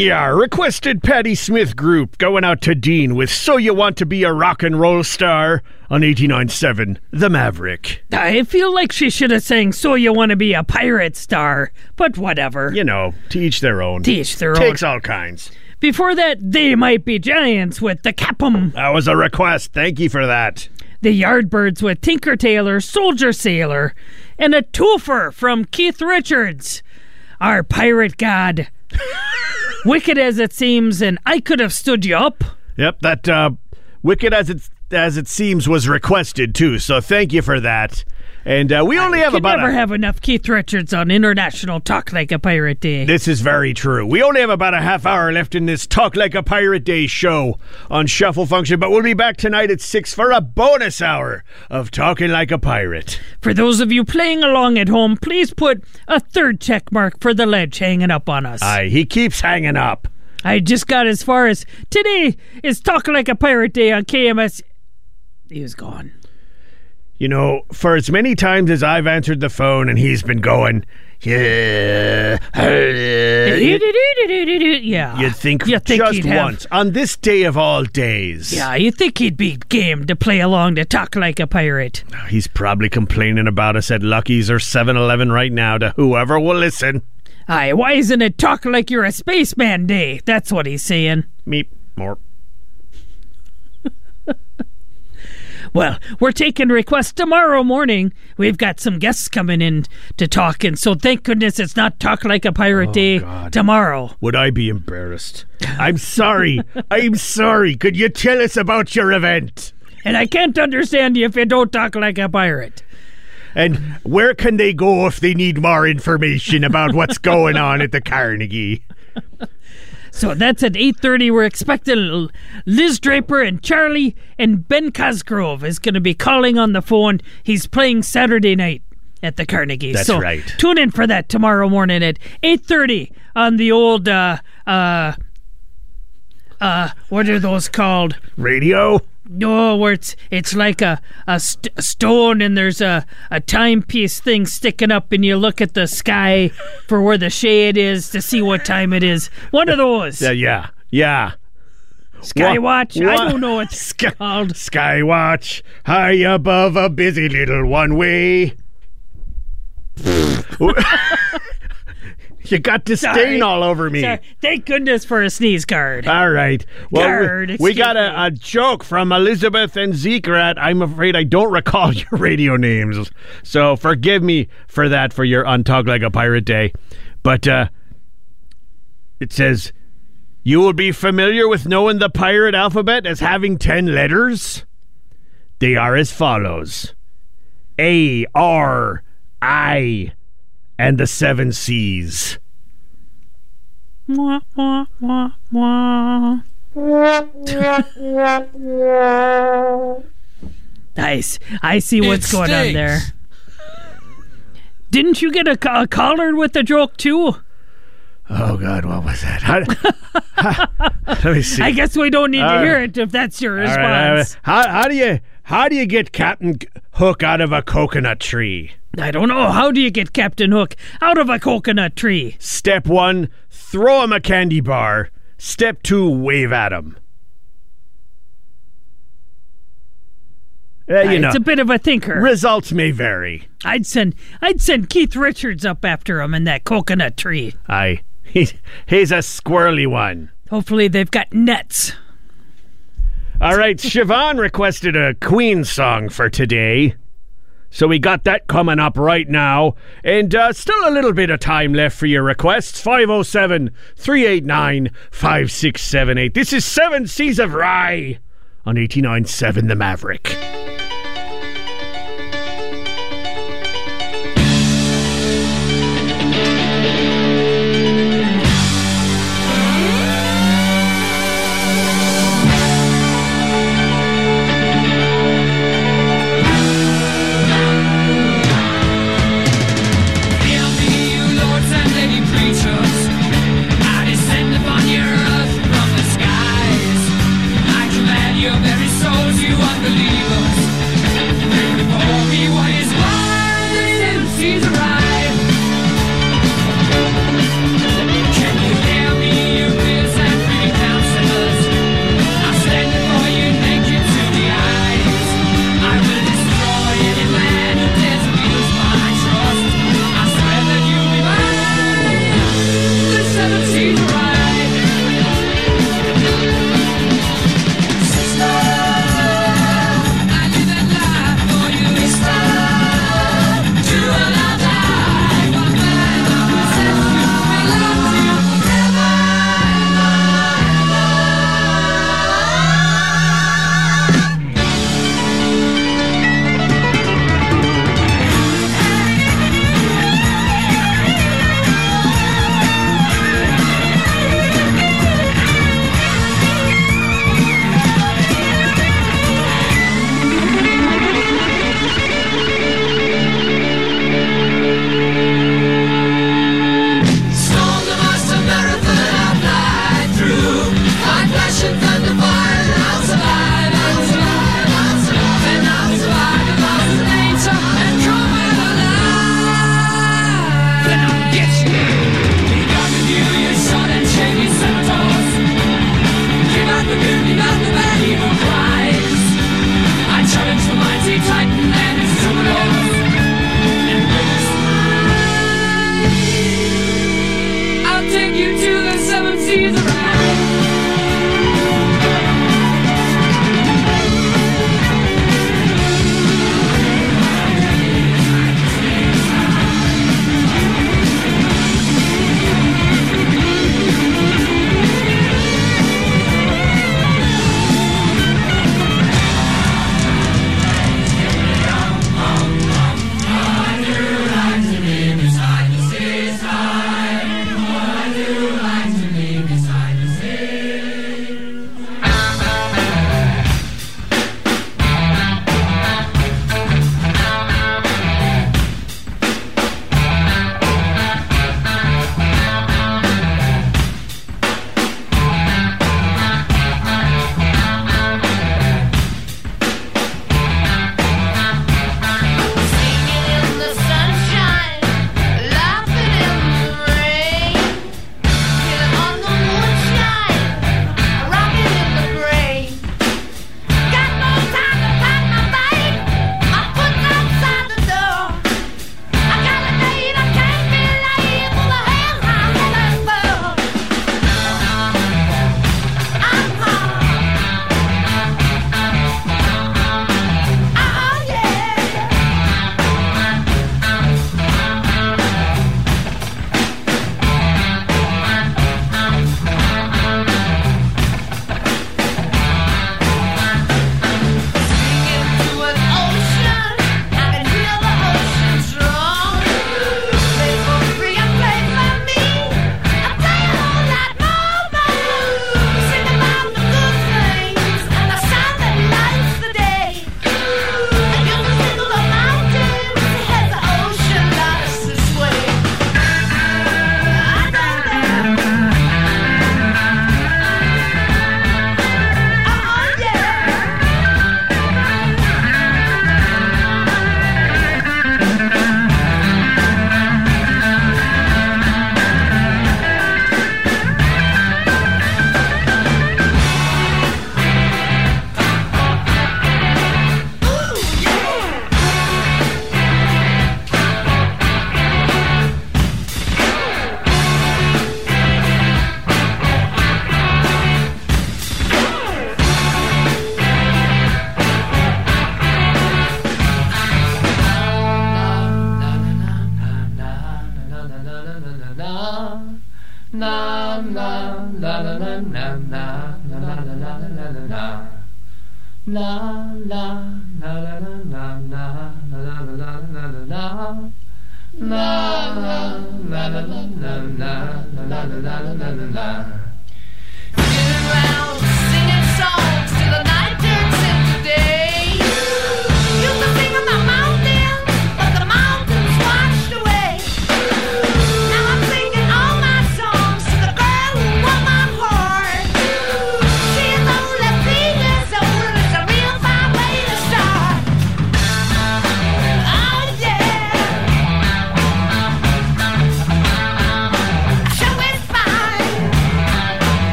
Yeah, requested Patti Smith group going out to Dean with So You Want to Be a Rock and Roll Star on 89.7 The Maverick. I feel like she should have sang So You Want to Be a Pirate Star, but whatever. You know, to each their own. To each their own. Takes all kinds. Before that, They Might Be Giants with The Cap'm. That was a request. Thank you for that. The Yardbirds with Tinker Tailor, Soldier Sailor, and a twofer from Keith Richards, our pirate god. Wicked as it seems, and I could have stood you up. Yep, that uh, wicked as it as it seems was requested too. So thank you for that. And uh, we only have Could about never a, have enough Keith Richards on International Talk Like a Pirate Day. This is very true. We only have about a half hour left in this Talk Like a Pirate Day show on Shuffle Function, but we'll be back tonight at 6 for a bonus hour of Talking Like a Pirate. For those of you playing along at home, please put a third check mark for the ledge hanging up on us. Aye, he keeps hanging up. I just got as far as today is Talk Like a Pirate Day on KMS. He was gone. You know, for as many times as I've answered the phone and he's been going, yeah, yeah. you'd think, You think just have- once on this day of all days. Yeah, you'd think he'd be game to play along to talk like a pirate. He's probably complaining about us at Lucky's or 7 Eleven right now to whoever will listen. Aye, why isn't it talk like you're a spaceman day? That's what he's saying. Meep, more. Well, we're taking requests tomorrow morning. We've got some guests coming in to talk, and so thank goodness it's not Talk Like a Pirate oh, Day tomorrow. Would I be embarrassed? I'm sorry. I'm sorry. Could you tell us about your event? And I can't understand you if you don't talk like a pirate. And where can they go if they need more information about what's going on at the Carnegie? So that's at 8.30. We're expecting Liz Draper and Charlie and Ben Cosgrove is going to be calling on the phone. He's playing Saturday night at the Carnegie. That's so right. Tune in for that tomorrow morning at 8.30 on the old, uh, uh, uh, what are those called? Radio? No, where it's it's like a a, st- a stone and there's a a timepiece thing sticking up and you look at the sky for where the shade is to see what time it is. One of those. Yeah, yeah, yeah. Skywatch. Wha- I don't know what it's called. Skywatch, high above a busy little one way. you got disdain Sorry. all over me. Sorry. Thank goodness for a sneeze guard. All right. Well, we- Guard, we, excuse got a, a joke from Elizabeth and Zekrat. I'm afraid I don't recall your radio names. So forgive me for that for your Untalk Like a Pirate Day. But uh, it says, You will be familiar with knowing the pirate alphabet as having 10 letters? They are as follows A, R, I, and the seven Seas. Nice. I see what's It going on there. Didn't you get a, ca- a collar with the joke too? Oh, God, what was that? How- let me see. I guess we don't need All to right. hear it if that's your All right, all right. response. How, how do you how do you get Captain Hook out of a coconut tree? I don't know. How do you get Captain Hook out of a coconut tree? Step one: throw him a candy bar. Step two: wave at him. Uh, you Uh, know, it's a bit of a thinker. results may vary. I'd send I'd send Keith Richards up after him in that coconut tree. Aye, he, he's a squirrely one. Hopefully they've got nets. All right, Siobhan requested a Queen song for today. So we got that coming up right now. And uh, still a little bit of time left for your requests. 507 389 5678. This is Seven Seas of Rhye on 89.7 The Maverick.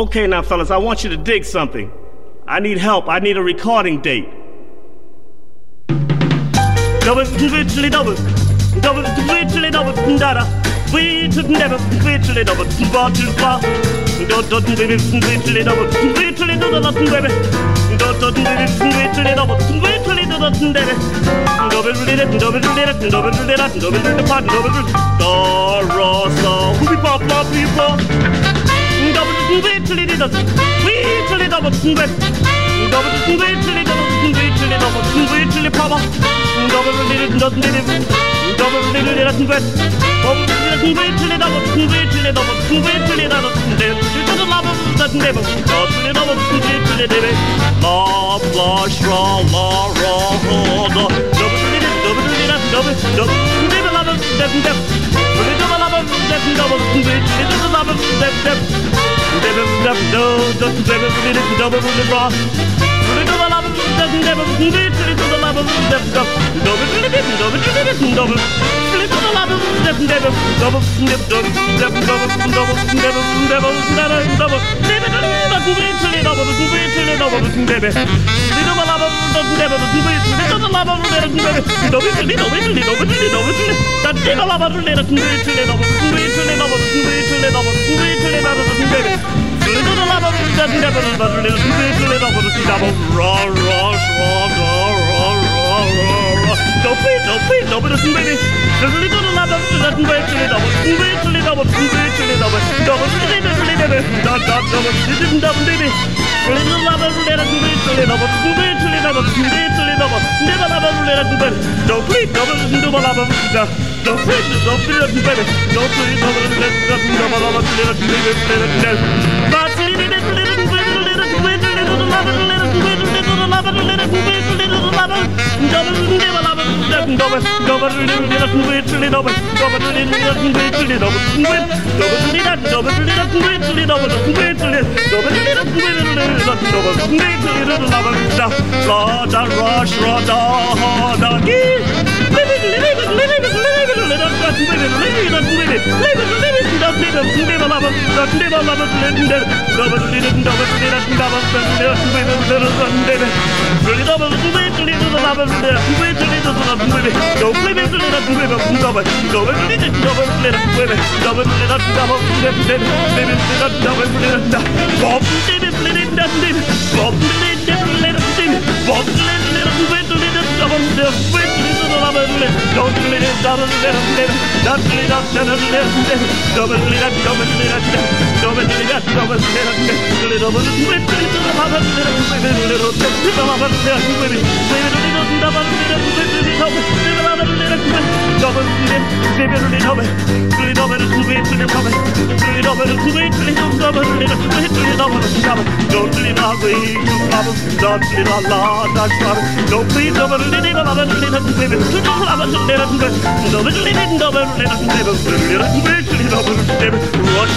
Okay, now, fellas, I want you to dig something. I need help. I need a recording date. Double, twitchly, double, double, twitchly, double, dada. We took never, twitchly, double, bottle, bar. Dot, dot, baby, twitchly, double, twitchly, double, dot, baby. Dot, dot, baby, twitchly, double, twitchly, double, baby. Double, double, double, double, double, double, double, double, pot, double, da, ra, sa, whoopie, pop, pop, beep, pop. Double, twitchly, double, twitchly, double, baby. Double, twitchly, double, twitchly, double, twitchly, papa. Double, little, double, little, double, little, little, bit. Double, little, twitchly, double, twitchly, double, twitchly, double, little, lava, that never. Double, double, twitchly, double. La, la, shra, la, ra, ho, da. Double, little, double, little, double, double, little, lava, that never. Double, lava, that double, twitchly, double, lava, that never. Double, tumbe tuli da we tuli da ba tumbe da ba tumbe tuli da tumbe tuli da ba tumbe tuli pa ba da ba tuli da tuli da ba tuli da tumbe ba tumbe tuli da ba tumbe tuli da ba tumbe tuli da tumbe tuli da ba da tumbe ba tuli da ba tumbe tuli da ba la la shra la ra ho da da ba tuli da ba tuli da da ba da tumbe ba la ba da tumbe ba da ba la ba da tumbe ba da ba la ba da tumbe Little don't. Lord, I rush, Lord, I just live it, leave us live it, leave us live it, just let us live love us, just live love us, let us live us, love us, let us love us, let us love us, let us live us, let us live it. Really love us, live it, let us love us, let us live it, let us love us, live it. Don't live it, let us live us, love us, love us, let us love us, let us live it, love us, let us love us, let us live it, live it, let us love us, let us love us, love us, let us live it, let us live it, love us, let us let us live it, love us, let us let us live it, let us love us, let us live it. Don't please, don't what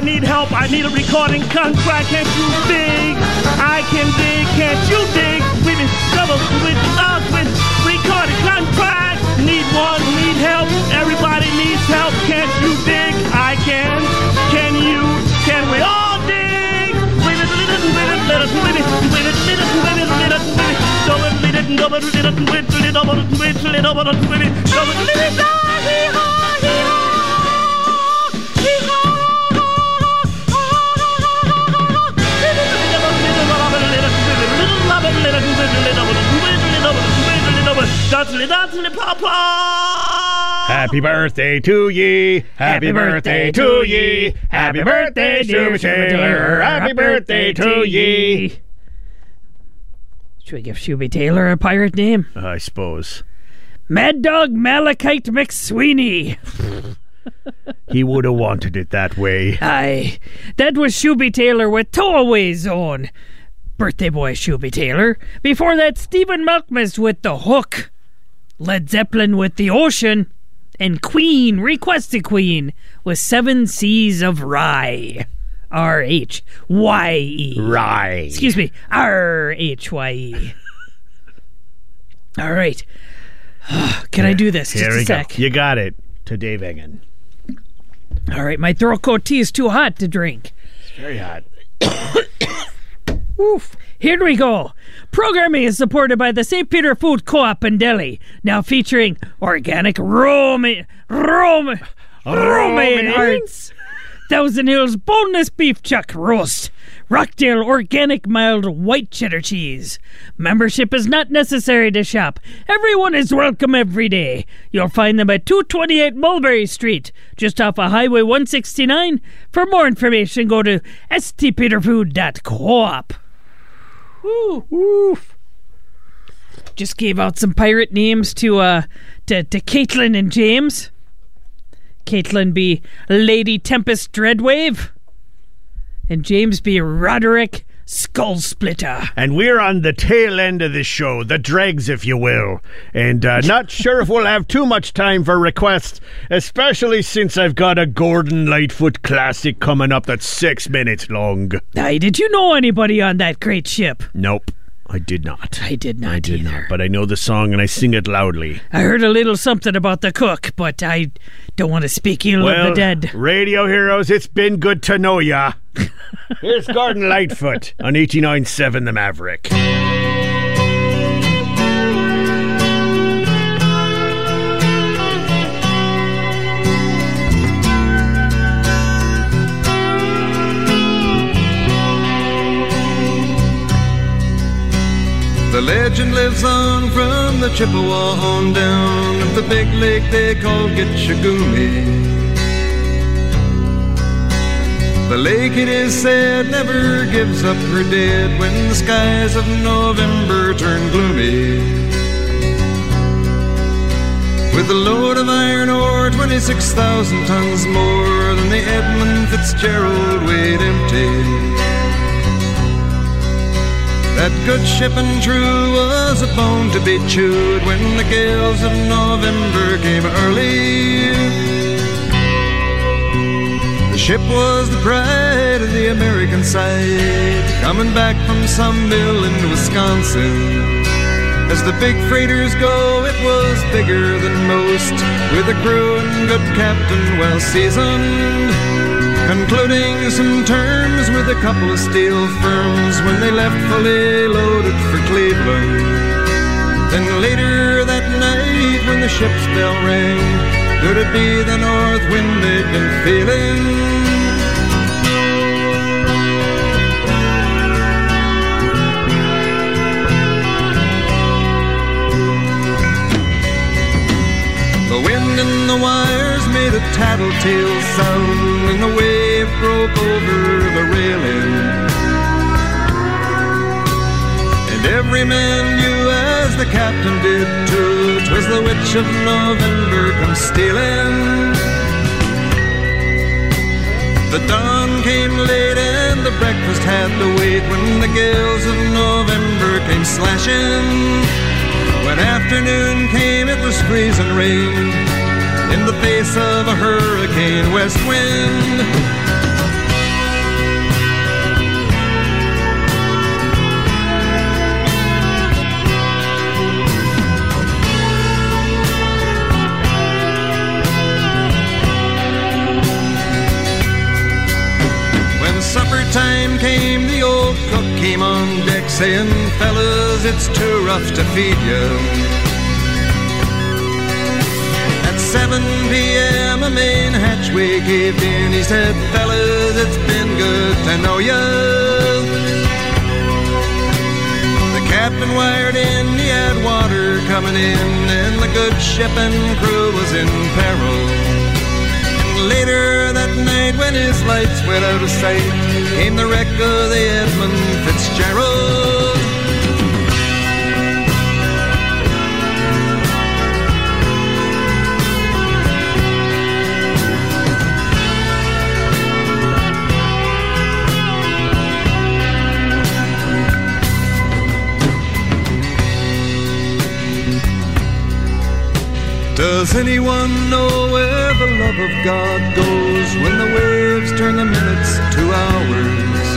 I need help. I need a recording contract. Can't you dig? I can dig. Can't you dig? With double with us with recording contract. Need one. Need help. Everybody needs help. Can't you dig? I can. women, women, women, women, women, women, double minute, double minute, twiddly, double twiddly, double twiddly, double minute, hee haw, hee haw. Dudley, Dudley, Papa! Happy birthday to ye. Happy birthday to ye. Happy birthday, Shooby Taylor. Happy birthday to ye. Should we give Shooby Taylor a pirate name? I suppose. Mad Dog Malachite McSweeney. He would have wanted it that way. Aye. That was Shooby Taylor with Towaway Zone. Birthday Boy Shooby Taylor. Before that, Stephen Malkmus with The Hook. Led Zeppelin with The Ocean. And Queen, Requested Queen, with Seven Seas of Rhye. R H Y E. Rhye. Excuse me. R H Y E. All right. Can I do this? Here Just we a go. You got it. To Dave Engen. All right. My throat coat tea is too hot to drink. It's very hot. Oof. Here we go. Programming is supported by the St. Peter Food Co-op in Deli, now featuring organic Roman Roman Romaine hearts, Thousand Hills boneless beef chuck roast, Rockdale organic mild white cheddar cheese. Membership is not necessary to shop. Everyone is welcome every day. You'll find them at 228 Mulberry Street, just off of Highway 169. For more information, go to stpeterfood.coop. Woo. Woof. Just gave out some pirate names to uh to, to Caitlin and James. Caitlin be Lady Tempest Dreadwave. And James be Roderick Skull Splitter. And we're on the tail end of the show, the dregs, if you will. And uh, not sure if we'll have too much time for requests, especially since I've got a Gordon Lightfoot classic coming up that's six minutes long. Aye, did you know anybody on that great ship? Nope, I did not. I did not I did either. not, but I know the song and I sing it loudly. I heard a little something about the cook, but I don't want to speak ill well, of the dead. radio heroes, it's been good to know ya. Here's Gordon Lightfoot on 89.7 The Maverick. The legend lives on from the Chippewa on down of the big lake they call Gitche Gumee. The lake, it is said, never gives up her dead when the skies of November turn gloomy. With a load of iron ore, 26,000 tons more than the Edmund Fitzgerald weighed empty. That good ship and true was a bone to be chewed when the gales of November came early. Ship was the pride of the American side, coming back from some mill in Wisconsin. As the big freighters go, it was bigger than most, with a crew and good captain well seasoned. Concluding some terms with a couple of steel firms when they left fully loaded for Cleveland. Then later that night when the ship's bell rang, could it be the north wind they'd been feeling? The witch of November come stealing. The dawn came late and the breakfast had to wait when the gales of November came slashing. When afternoon came, it was freezing rain in the face of a hurricane west wind. Came, the old cook came on deck saying, Fellas, it's too rough to feed you. At 7 p.m., a main hatchway caved in. He said, Fellas, it's been good to know you. The captain wired in, he had water coming in, and the good ship and crew was in peril. And later that night, when his lights went out of sight, came the wreck of the Edmund Fitzgerald. Does anyone know where? Love of God goes when the waves turn the minutes to hours?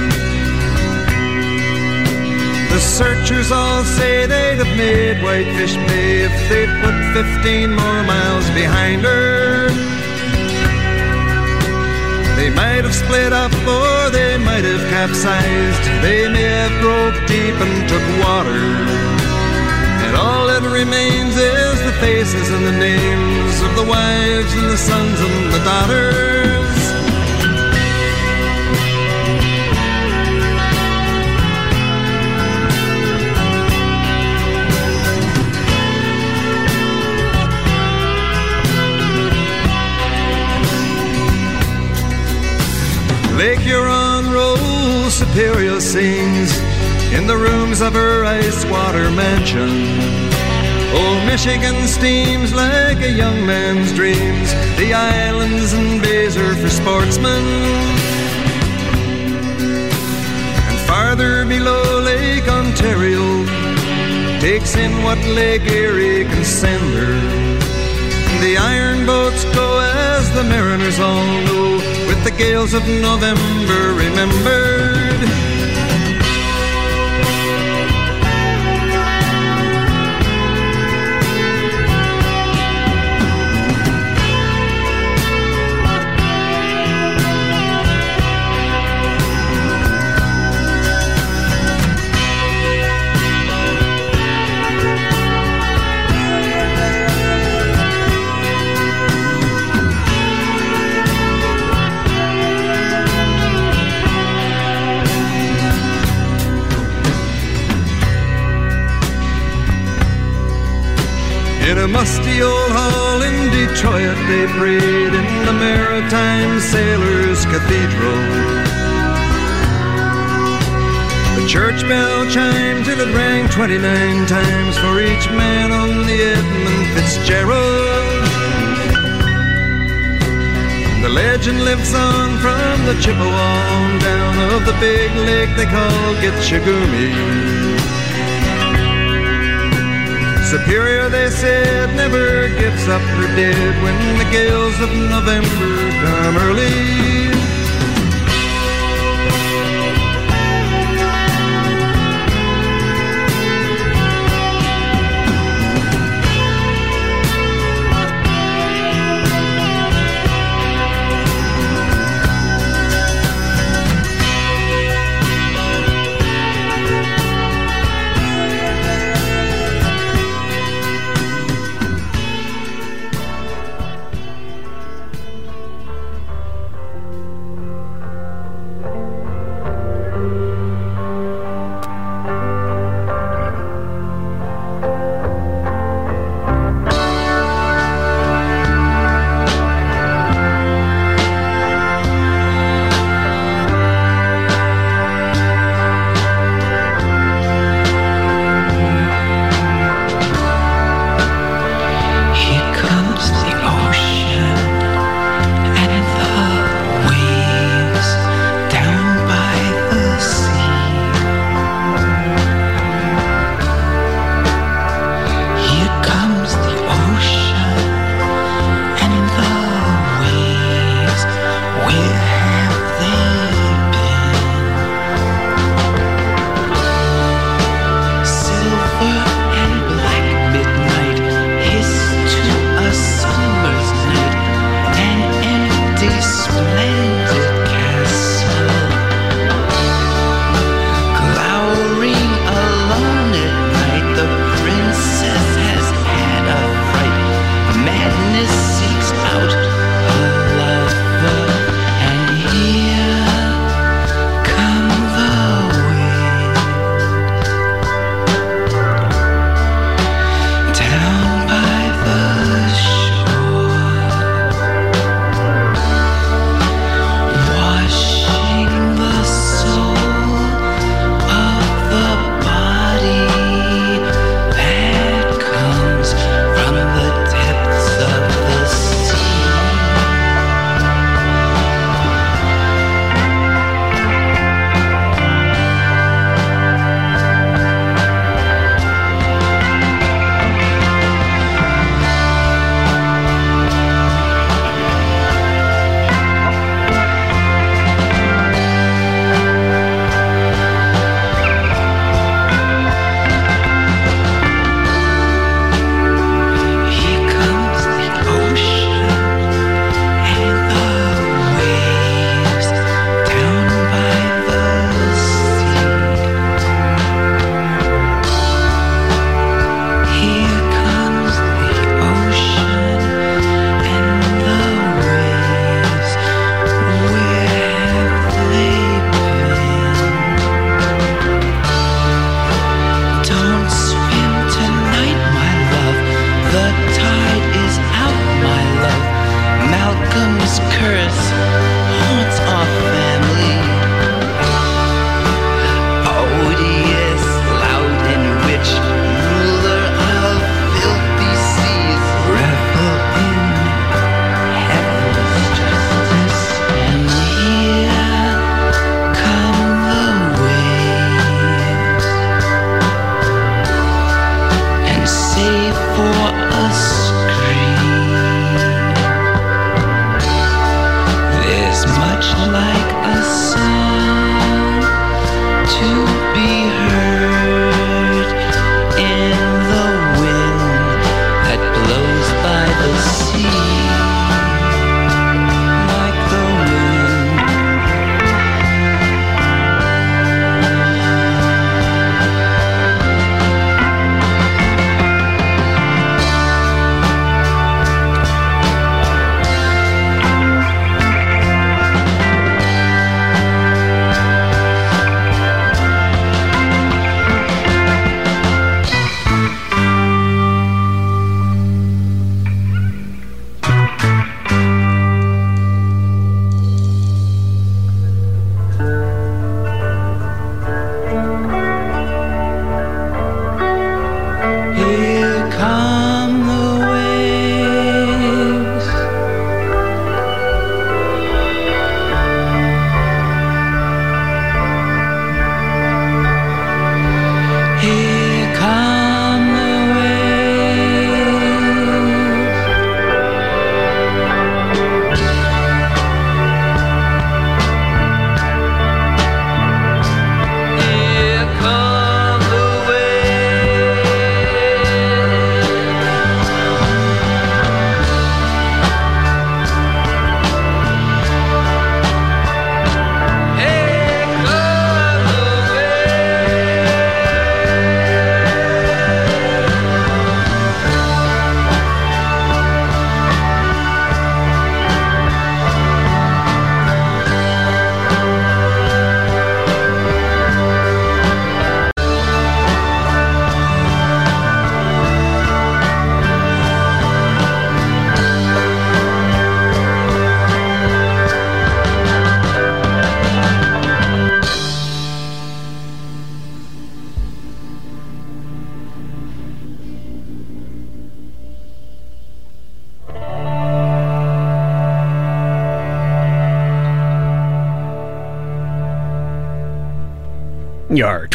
The searchers all say they'd have made Whitefish Bay if they'd put 15 more miles behind her. They might have split up or they might have capsized. They may have broke deep and took water. And all that remains is faces and the names of the wives and the sons and the daughters. Lake Huron rolls, Superior sings in the rooms of her ice water mansion. Old Michigan steams like a young man's dreams. The islands and bays are for sportsmen. And farther below Lake Ontario takes in what Lake Erie can send her. The iron boats go as the mariners all know, with the gales of November remembered. Detroit, they prayed in the Maritime Sailors Cathedral. The church bell chimed till it rang 29 times for each man on the Edmund Fitzgerald. The legend lives on from the Chippewa down of the big lake they call Gitche Gumee. Superior, they said, never gives up her dead when the gales of November come early.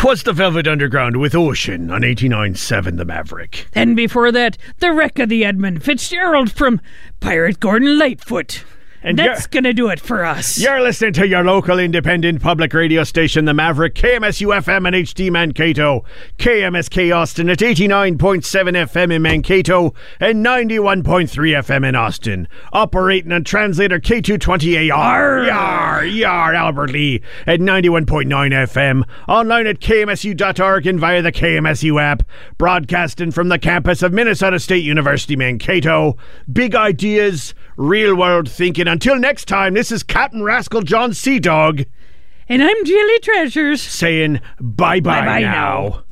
'Twas the Velvet Underground with Ocean on 89.7 The Maverick. And before that, the wreck of the Edmund Fitzgerald from Pirate Gordon Lightfoot. And that's gonna do it for us. You're listening to your local independent public radio station, The Maverick, KMSU FM and HD Mankato, KMSK Austin at 89.7 FM in Mankato and 91.3 FM in Austin. Operating on translator K220AR, yar, yar, Albert Lea at 91.9 FM. Online at KMSU.org and via the KMSU app. Broadcasting from the campus of Minnesota State University, Mankato. Big ideas, real world thinking. Until next time, this is Captain Rascal John Sea Dog And I'm Jilly Treasures. saying bye bye now. now.